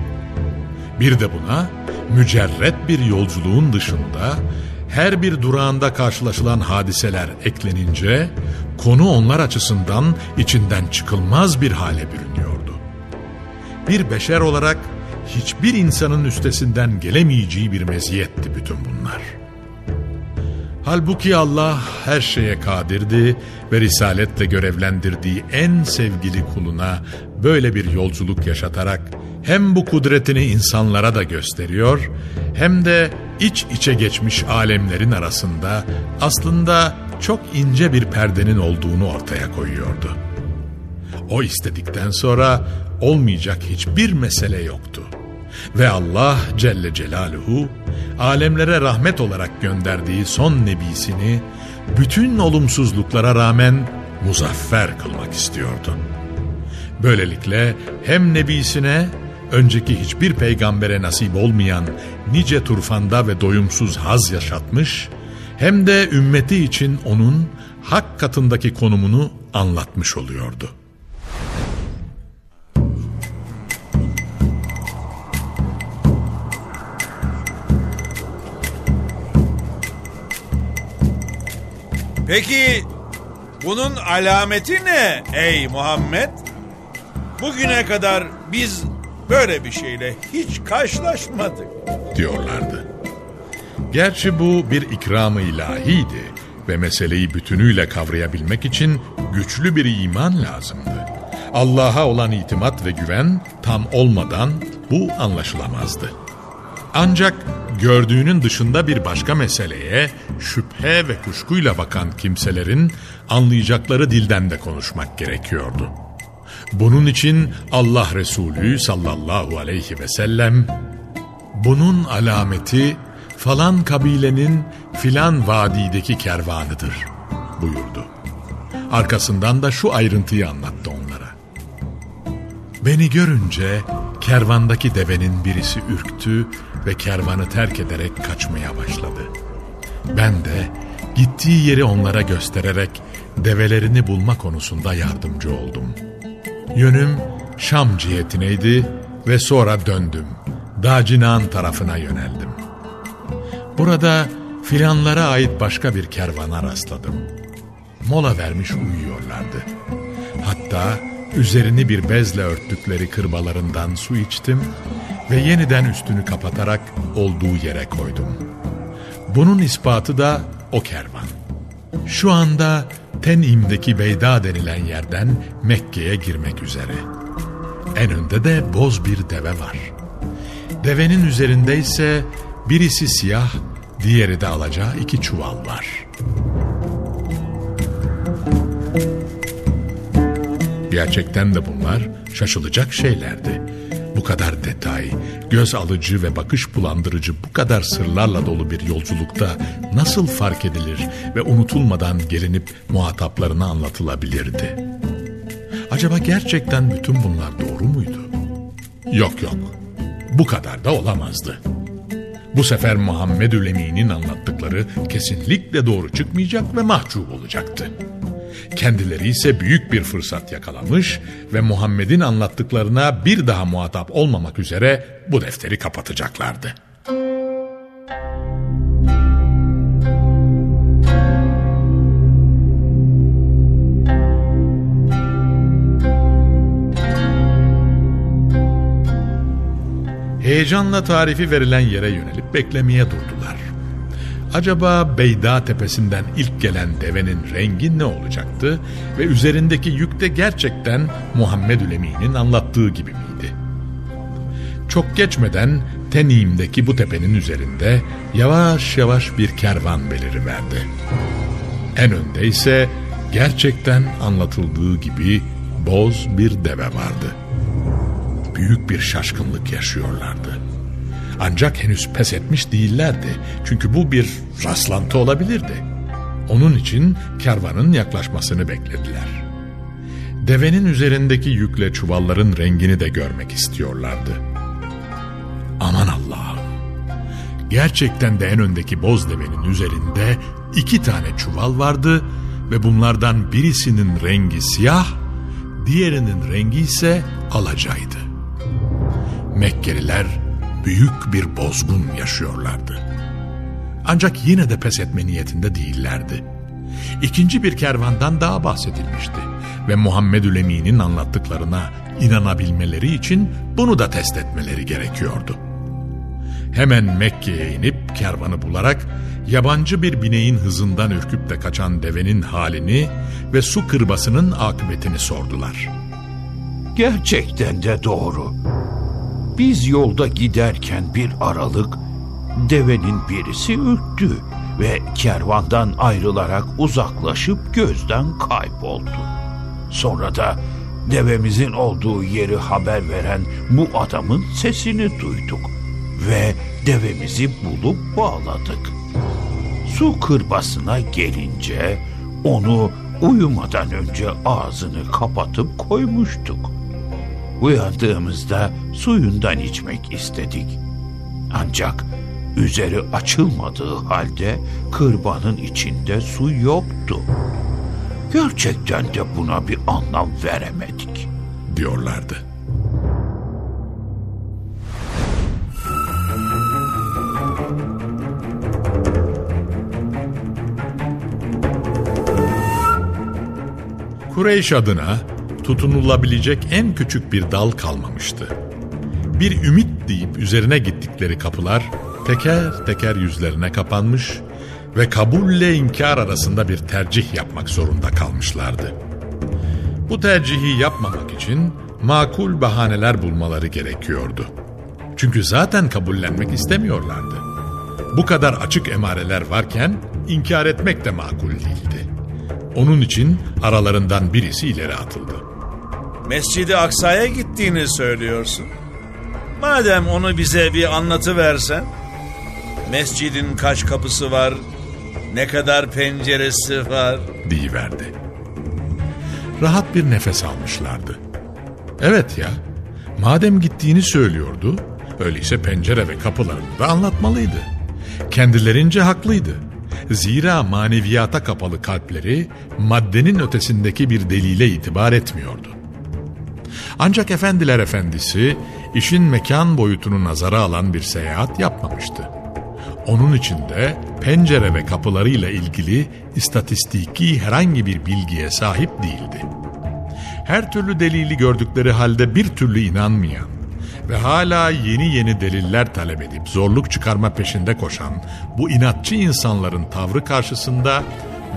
S2: Bir de buna mücerret bir yolculuğun dışında her bir durağında karşılaşılan hadiseler eklenince konu onlar açısından içinden çıkılmaz bir hale bürünüyordu. Bir beşer olarak hiçbir insanın üstesinden gelemeyeceği bir meziyetti bütün bunlar. Halbuki Allah her şeye kadirdi ve risaletle görevlendirdiği en sevgili kuluna böyle bir yolculuk yaşatarak hem bu kudretini insanlara da gösteriyor hem de iç içe geçmiş alemlerin arasında aslında çok ince bir perdenin olduğunu ortaya koyuyordu. O istedikten sonra olmayacak hiçbir mesele yoktu. Ve Allah Celle Celaluhu alemlere rahmet olarak gönderdiği son nebisini bütün olumsuzluklara rağmen muzaffer kılmak istiyordu. Böylelikle hem nebisine önceki hiçbir peygambere nasip olmayan nice turfanda ve doyumsuz haz yaşatmış hem de ümmeti için onun hak katındaki konumunu anlatmış oluyordu.
S4: Peki bunun alameti ne ey Muhammed? Bugüne kadar biz böyle bir şeyle hiç karşılaşmadık.
S2: diyorlardı. Gerçi bu bir ikram-ı ilahiydi ve meseleyi bütünüyle kavrayabilmek için güçlü bir iman lazımdı. Allah'a olan itimat ve güven tam olmadan bu anlaşılamazdı. Ancak gördüğünün dışında bir başka meseleye şüphe ve kuşkuyla bakan kimselerin anlayacakları dilden de konuşmak gerekiyordu. Bunun için Allah Resulü sallallahu aleyhi ve sellem bunun alameti falan kabilenin filan vadideki kervanıdır buyurdu. Arkasından da şu ayrıntıyı anlattı onlara. Beni görünce kervandaki devenin birisi ürktü ve kervanı terk ederek kaçmaya başladı. Ben de gittiği yeri onlara göstererek develerini bulma konusunda yardımcı oldum. Yönüm Şam cihetineydi ve sonra döndüm. Dacinan tarafına yöneldim. Burada filanlara ait başka bir kervana rastladım. Mola vermiş uyuyorlardı. Hatta üzerini bir bezle örttükleri kırbalarından su içtim ve yeniden üstünü kapatarak olduğu yere koydum. Bunun ispatı da o kervan. Şu anda Tenim'deki Beyda denilen yerden Mekke'ye girmek üzere. En önde de boz bir deve var. Devenin üzerinde ise birisi siyah, diğeri de alacağı iki çuval var. Gerçekten de bunlar şaşılacak şeylerdi. Bu kadar detay, göz alıcı ve bakış bulandırıcı bu kadar sırlarla dolu bir yolculukta nasıl fark edilir ve unutulmadan gelinip muhataplarına anlatılabilirdi? Acaba gerçekten bütün bunlar doğru muydu? Yok yok, bu kadar da olamazdı. Bu sefer Muhammed Ülemi'nin anlattıkları kesinlikle doğru çıkmayacak ve mahcup olacaktı. Kendileri ise büyük bir fırsat yakalamış ve Muhammed'in anlattıklarına bir daha muhatap olmamak üzere bu defteri kapatacaklardı. Heyecanla tarifi verilen yere yönelip beklemeye durdular. Acaba Beyda tepesinden ilk gelen devenin rengi ne olacaktı ve üzerindeki yük de gerçekten Muhammed Ülemi'nin anlattığı gibi miydi? Çok geçmeden Tenim'deki bu tepenin üzerinde yavaş yavaş bir kervan beliriverdi. En önde ise gerçekten anlatıldığı gibi boz bir deve vardı. Büyük bir şaşkınlık yaşıyorlardı. Ancak henüz pes etmiş değillerdi. Çünkü bu bir rastlantı olabilirdi. Onun için kervanın yaklaşmasını beklediler. Devenin üzerindeki yükle çuvalların rengini de görmek istiyorlardı. Aman Allah'ım! Gerçekten de en öndeki boz devenin üzerinde iki tane çuval vardı ve bunlardan birisinin rengi siyah, diğerinin rengi ise alacaydı. Mekkeliler büyük bir bozgun yaşıyorlardı. Ancak yine de pes etme niyetinde değillerdi. İkinci bir kervandan daha bahsedilmişti ve Muhammed Ülemi'nin anlattıklarına inanabilmeleri için bunu da test etmeleri gerekiyordu. Hemen Mekke'ye inip kervanı bularak yabancı bir bineğin hızından ürküp de kaçan devenin halini ve su kırbasının akıbetini sordular.
S9: Gerçekten de doğru. Biz yolda giderken bir aralık devenin birisi ürktü ve kervandan ayrılarak uzaklaşıp gözden kayboldu. Sonra da devemizin olduğu yeri haber veren bu adamın sesini duyduk ve devemizi bulup bağladık. Su kırbasına gelince onu uyumadan önce ağzını kapatıp koymuştuk. Uyandığımızda suyundan içmek istedik. Ancak üzeri açılmadığı halde kırbanın içinde su yoktu. Gerçekten de buna bir anlam veremedik.
S2: Diyorlardı. Kureyş adına tutunulabilecek en küçük bir dal kalmamıştı. Bir ümit deyip üzerine gittikleri kapılar teker teker yüzlerine kapanmış ve kabulle inkar arasında bir tercih yapmak zorunda kalmışlardı. Bu tercihi yapmamak için makul bahaneler bulmaları gerekiyordu. Çünkü zaten kabullenmek istemiyorlardı. Bu kadar açık emareler varken inkar etmek de makul değildi. Onun için aralarından birisi ileri atıldı.
S4: Mescidi Aksa'ya gittiğini söylüyorsun. Madem onu bize bir anlatı versen. Mescidin kaç kapısı var, ne kadar penceresi var
S2: deyiverdi. Rahat bir nefes almışlardı. Evet ya, madem gittiğini söylüyordu, öyleyse pencere ve kapılarını da anlatmalıydı. Kendilerince haklıydı. Zira maneviyata kapalı kalpleri maddenin ötesindeki bir delile itibar etmiyordu. Ancak efendiler efendisi işin mekan boyutunu nazara alan bir seyahat yapmamıştı. Onun içinde pencere ve kapılarıyla ilgili istatistiki herhangi bir bilgiye sahip değildi. Her türlü delili gördükleri halde bir türlü inanmayan ve hala yeni yeni deliller talep edip zorluk çıkarma peşinde koşan bu inatçı insanların tavrı karşısında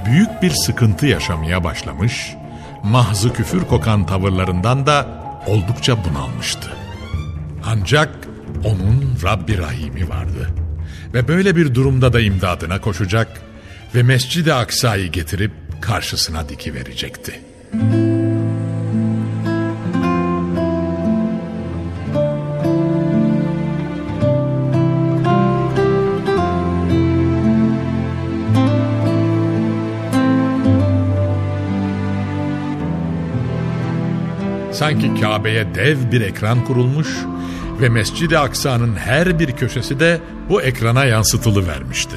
S2: büyük bir sıkıntı yaşamaya başlamış, mahzı küfür kokan tavırlarından da oldukça bunalmıştı. Ancak onun Rabbi Rahim'i vardı ve böyle bir durumda da imdadına koşacak ve Mescid-i Aksa'yı getirip karşısına dikiverecekti. Sanki Kabe'ye dev bir ekran kurulmuş Ve Mescid-i Aksa'nın her bir köşesi de bu ekrana yansıtılı vermişti.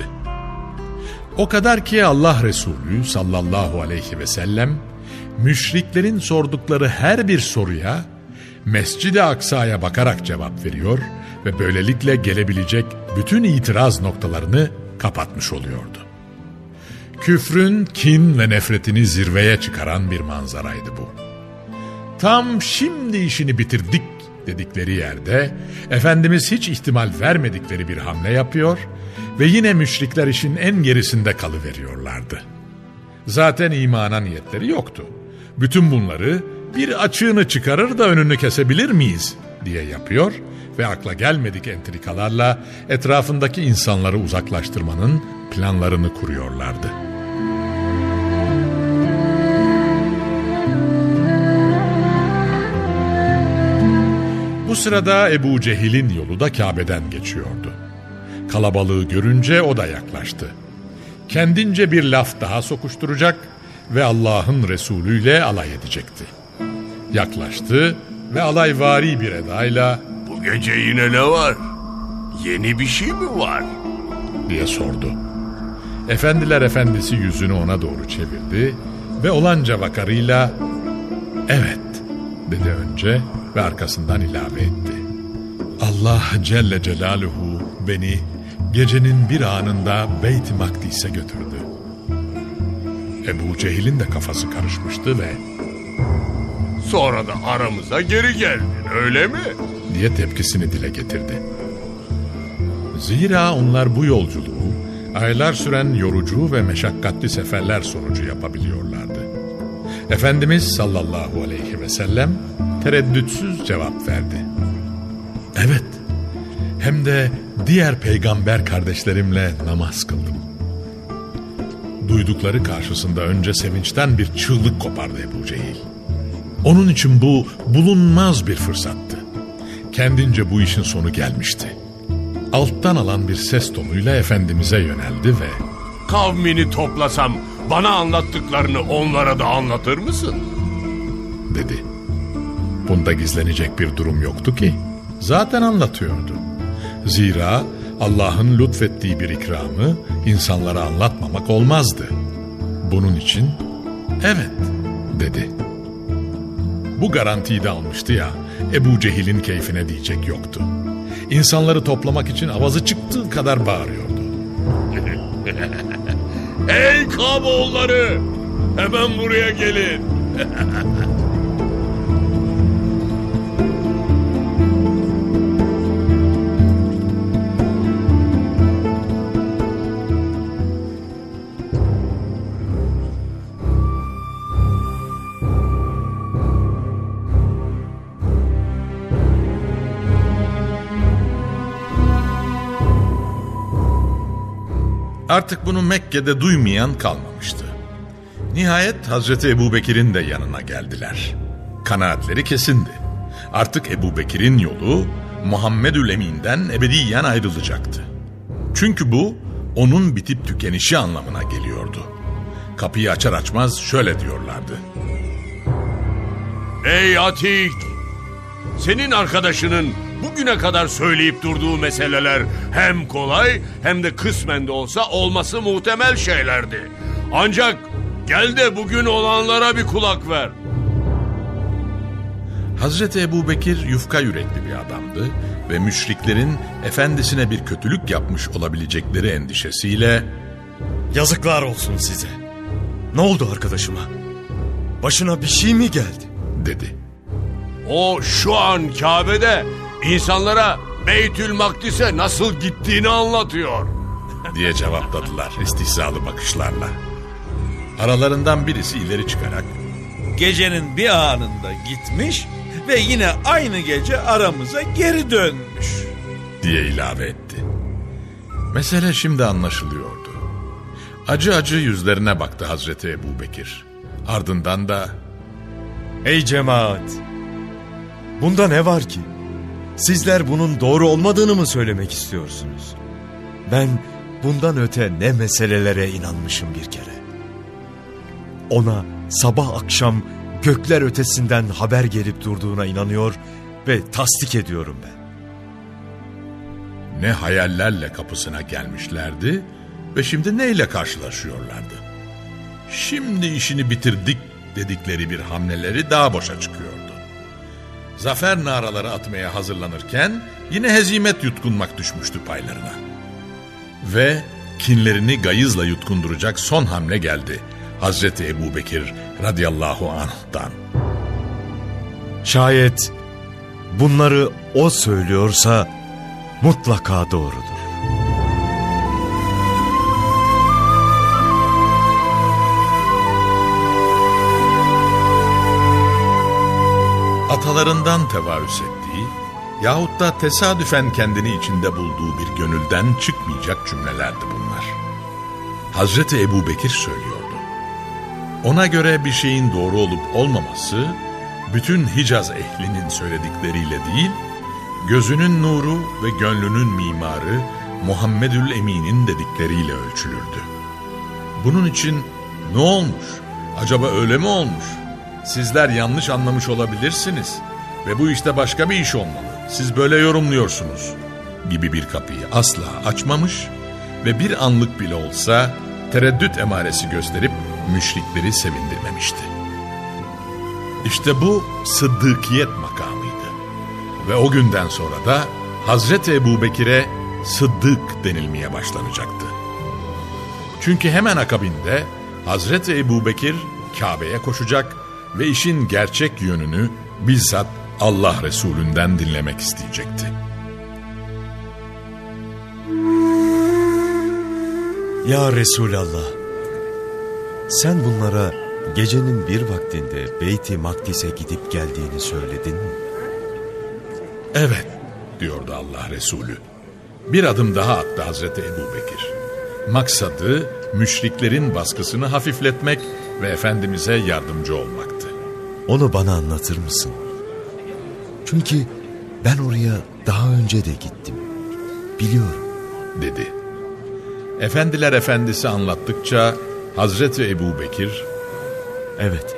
S2: O kadar ki Allah Resulü sallallahu aleyhi ve sellem müşriklerin sordukları her bir soruya Mescid-i Aksa'ya bakarak cevap veriyor ve böylelikle gelebilecek bütün itiraz noktalarını kapatmış oluyordu. Küfrün kin ve nefretini zirveye çıkaran bir manzaraydı bu. Tam şimdi işini bitirdik dedikleri yerde Efendimiz hiç ihtimal vermedikleri bir hamle yapıyor ve yine müşrikler işin en gerisinde kalıveriyorlardı. Zaten imana niyetleri yoktu. Bütün bunları bir açığını çıkarır da önünü kesebilir miyiz diye yapıyor ve akla gelmedik entrikalarla etrafındaki insanları uzaklaştırmanın planlarını kuruyorlardı. Bu sırada Ebu Cehil'in yolu da Kabe'den geçiyordu. Kalabalığı görünce o da yaklaştı. Kendince bir laf daha sokuşturacak ve Allah'ın Resulü ile alay edecekti. Yaklaştı ve alayvari bir edayla
S10: Bu gece yine ne var? Yeni bir şey mi var?
S2: diye sordu. Efendiler efendisi yüzünü ona doğru çevirdi ve olanca vakarıyla evet dedi önce ve arkasından ilave etti. Allah Celle Celaluhu beni gecenin bir anında Beyt-i Makdis'e götürdü. Ebu Cehil'in de kafası karışmıştı ve
S10: Sonra da aramıza geri geldin öyle mi?
S2: diye tepkisini dile getirdi. Zira onlar bu yolculuğu aylar süren yorucu ve meşakkatli seferler sonucu yapabiliyorlardı. Efendimiz sallallahu aleyhi ve sellem tereddütsüz cevap verdi. Evet, hem de diğer peygamber kardeşlerimle namaz kıldım. Duydukları karşısında önce sevinçten bir çığlık kopardı Ebu Cehil. Onun için bu bulunmaz bir fırsattı. Kendince bu işin sonu gelmişti. Alttan alan bir ses tonuyla Efendimiz'e yöneldi ve
S10: Kavmini toplasam bana anlattıklarını onlara da anlatır mısın?
S2: dedi. Bunda gizlenecek bir durum yoktu ki. Zaten anlatıyordu. Zira Allah'ın lütfettiği bir ikramı insanlara anlatmamak olmazdı. Bunun için evet dedi. Bu garantiyi de almıştı ya Ebu Cehil'in keyfine diyecek yoktu. İnsanları toplamak için avazı çıktığı kadar bağırıyordu.
S10: Ey Kaboğulları! Hemen buraya gelin.
S2: Artık bunu Mekke'de duymayan kalmamıştı. Nihayet Hazreti Ebubekir'in de yanına geldiler. Kanaatleri kesindi. Artık Ebubekir'in yolu Muhammedül Emin'den ebediyen ayrılacaktı. Çünkü bu onun bitip tükenişi anlamına geliyordu. Kapıyı açar açmaz şöyle diyorlardı.
S10: Ey Atik! Senin arkadaşının bugüne kadar söyleyip durduğu meseleler hem kolay hem de kısmen de olsa olması muhtemel şeylerdi. Ancak gel de bugün olanlara bir kulak ver.
S2: Hazreti Ebubekir yufka yürekli bir adamdı ve müşriklerin efendisine bir kötülük yapmış olabilecekleri endişesiyle
S11: Yazıklar olsun size. Ne oldu arkadaşıma? Başına bir şey mi geldi?
S2: dedi.
S10: O şu an Kabe'de insanlara Beytül Makdis'e nasıl gittiğini anlatıyor.
S2: diye cevapladılar istihzalı bakışlarla. Aralarından birisi ileri çıkarak
S4: Gecenin bir anında gitmiş ve yine aynı gece aramıza geri dönmüş.
S2: diye ilave etti. Mesele şimdi anlaşılıyordu. Acı acı yüzlerine baktı Hazreti Ebu Bekir. Ardından da
S11: Ey cemaat! Bunda ne var ki? Sizler bunun doğru olmadığını mı söylemek istiyorsunuz? Ben bundan öte ne meselelere inanmışım bir kere. Ona sabah akşam gökler ötesinden haber gelip durduğuna inanıyor ve tasdik ediyorum ben.
S2: ne hayallerle kapısına gelmişlerdi ve şimdi neyle karşılaşıyorlardı. Şimdi işini bitirdik dedikleri bir hamleleri daha boşa çıkıyordu. Zafer naraları atmaya hazırlanırken yine hezimet yutkunmak düşmüştü paylarına. Ve kinlerini gayızla yutkunduracak son hamle geldi. Hazreti Ebu Bekir radıyallahu anh'tan.
S11: Şayet bunları o söylüyorsa mutlaka doğrudur.
S2: Atalarından tevarüs ettiği yahut da tesadüfen kendini içinde bulduğu bir gönülden çıkmayacak cümlelerdi bunlar. Hazreti Ebu Bekir söylüyordu. Ona göre bir şeyin doğru olup olmaması, bütün Hicaz ehlinin söyledikleriyle değil, gözünün nuru ve gönlünün mimarı Muhammedül Emin'in dedikleriyle ölçülürdü. Bunun için ne olmuş? Acaba öyle mi olmuş? Sizler yanlış anlamış olabilirsiniz ve bu işte başka bir iş olmalı. Siz böyle yorumluyorsunuz gibi bir kapıyı asla açmamış ve bir anlık bile olsa tereddüt emaresi gösterip müşrikleri sevindirmemişti. İşte bu sıddıkiyet makamıydı. Ve o günden sonra da Hazreti Ebu Bekir'e Sıddık denilmeye başlanacaktı. Çünkü hemen akabinde Hazreti Ebu Bekir Kabe'ye koşacak ve işin gerçek yönünü bizzat Allah Resulünden dinlemek isteyecekti.
S11: Ya Resulallah, sen bunlara gecenin bir vaktinde Beyt-i Makdis'e gidip geldiğini söyledin mi?
S2: Evet, diyordu Allah Resulü. Bir adım daha attı Hazreti Ebu Bekir. Maksadı müşriklerin baskısını hafifletmek ve Efendimiz'e yardımcı olmaktı.
S11: Onu bana anlatır mısın? Çünkü ben oraya daha önce de gittim. Biliyorum.
S2: Dedi. Efendiler Efendisi anlattıkça Hazreti Ebu Bekir
S11: Evet.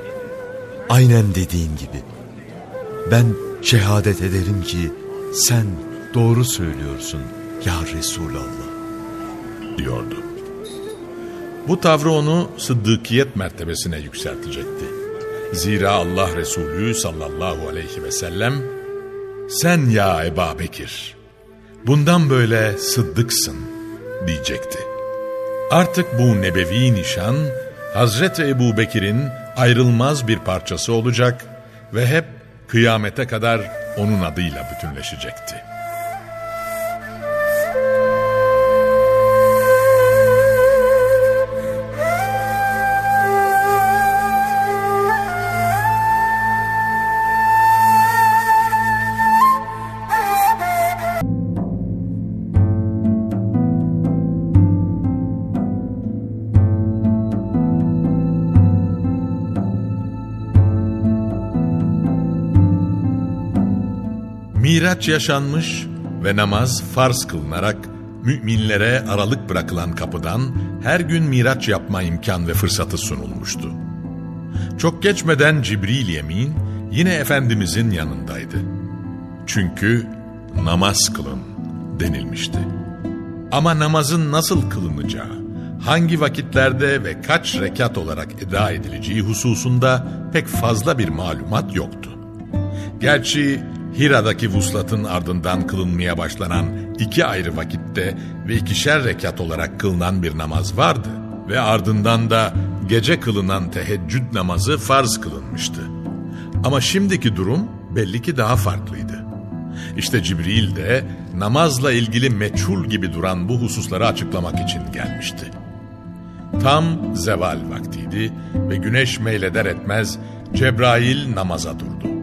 S11: Aynen dediğin gibi. Ben şehadet ederim ki sen doğru söylüyorsun ya Resulallah.
S2: Diyordu. Bu tavrı onu sıddıkiyet mertebesine yükseltecekti. Zira Allah Resulü sallallahu aleyhi ve sellem sen ya Eba Bekir bundan böyle sıddıksın diyecekti. Artık bu nebevi nişan Hazreti Ebu Bekir'in ayrılmaz bir parçası olacak ve hep kıyamete kadar onun adıyla bütünleşecekti. Miraç yaşanmış ve namaz farz kılınarak müminlere aralık bırakılan kapıdan her gün miraç yapma imkan ve fırsatı sunulmuştu. Çok geçmeden Cibril Yemin yine Efendimizin yanındaydı. Çünkü namaz kılın denilmişti. Ama namazın nasıl kılınacağı, hangi vakitlerde ve kaç rekat olarak eda edileceği hususunda pek fazla bir malumat yoktu. Gerçi Hira'daki vuslatın ardından kılınmaya başlanan iki ayrı vakitte ve ikişer rekat olarak kılınan bir namaz vardı. Ve ardından da gece kılınan teheccüd namazı farz kılınmıştı. Ama şimdiki durum belli ki daha farklıydı. İşte Cibril de namazla ilgili meçhul gibi duran bu hususları açıklamak için gelmişti. Tam zeval vaktiydi ve güneş meyleder etmez Cebrail namaza durdu.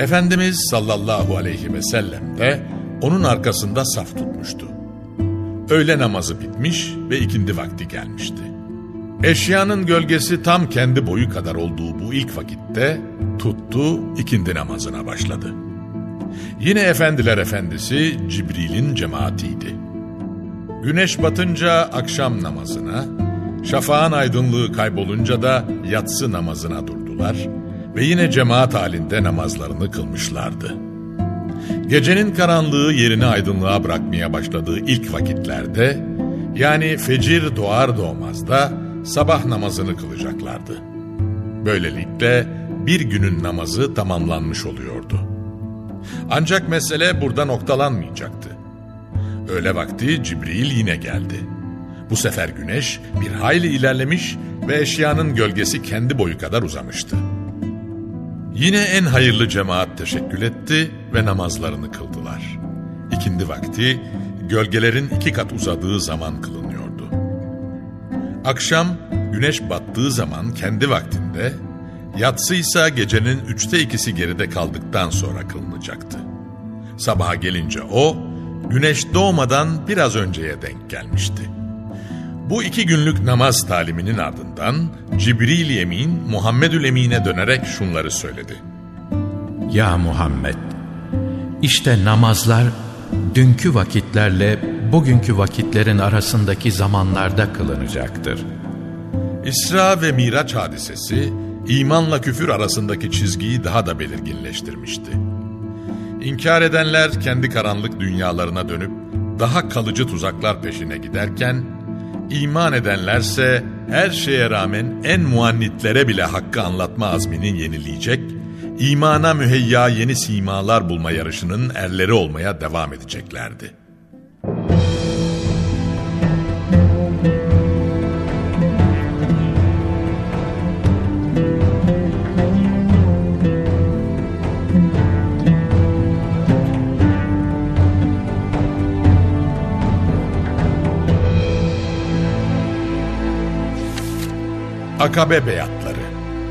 S2: Efendimiz sallallahu aleyhi ve sellem de onun arkasında saf tutmuştu. Öğle namazı bitmiş ve ikindi vakti gelmişti. Eşyanın gölgesi tam kendi boyu kadar olduğu bu ilk vakitte tuttu ikindi namazına başladı. Yine efendiler efendisi Cibril'in cemaatiydi. Güneş batınca akşam namazına, şafağın aydınlığı kaybolunca da yatsı namazına durdular ve yine cemaat halinde namazlarını kılmışlardı. Gecenin karanlığı yerini aydınlığa bırakmaya başladığı ilk vakitlerde, yani fecir doğar doğmaz da sabah namazını kılacaklardı. Böylelikle bir günün namazı tamamlanmış oluyordu. Ancak mesele burada noktalanmayacaktı. Öğle vakti Cibril yine geldi. Bu sefer güneş bir hayli ilerlemiş ve eşyanın gölgesi kendi boyu kadar uzamıştı. Yine en hayırlı cemaat teşekkül etti ve namazlarını kıldılar. İkindi vakti gölgelerin iki kat uzadığı zaman kılınıyordu. Akşam güneş battığı zaman kendi vaktinde, yatsı ise gecenin üçte ikisi geride kaldıktan sonra kılınacaktı. Sabaha gelince o, güneş doğmadan biraz önceye denk gelmişti. Bu iki günlük namaz taliminin ardından Cibril Emin Muhammedül Emin'e dönerek şunları söyledi.
S3: Ya Muhammed! İşte namazlar dünkü vakitlerle bugünkü vakitlerin arasındaki zamanlarda kılınacaktır.
S2: İsra ve Miraç hadisesi imanla küfür arasındaki çizgiyi daha da belirginleştirmişti. İnkar edenler kendi karanlık dünyalarına dönüp daha kalıcı tuzaklar peşine giderken, iman edenlerse her şeye rağmen en muannitlere bile hakkı anlatma azminin yenileyecek, imana müheyya yeni simalar bulma yarışının erleri olmaya devam edeceklerdi. AKBBA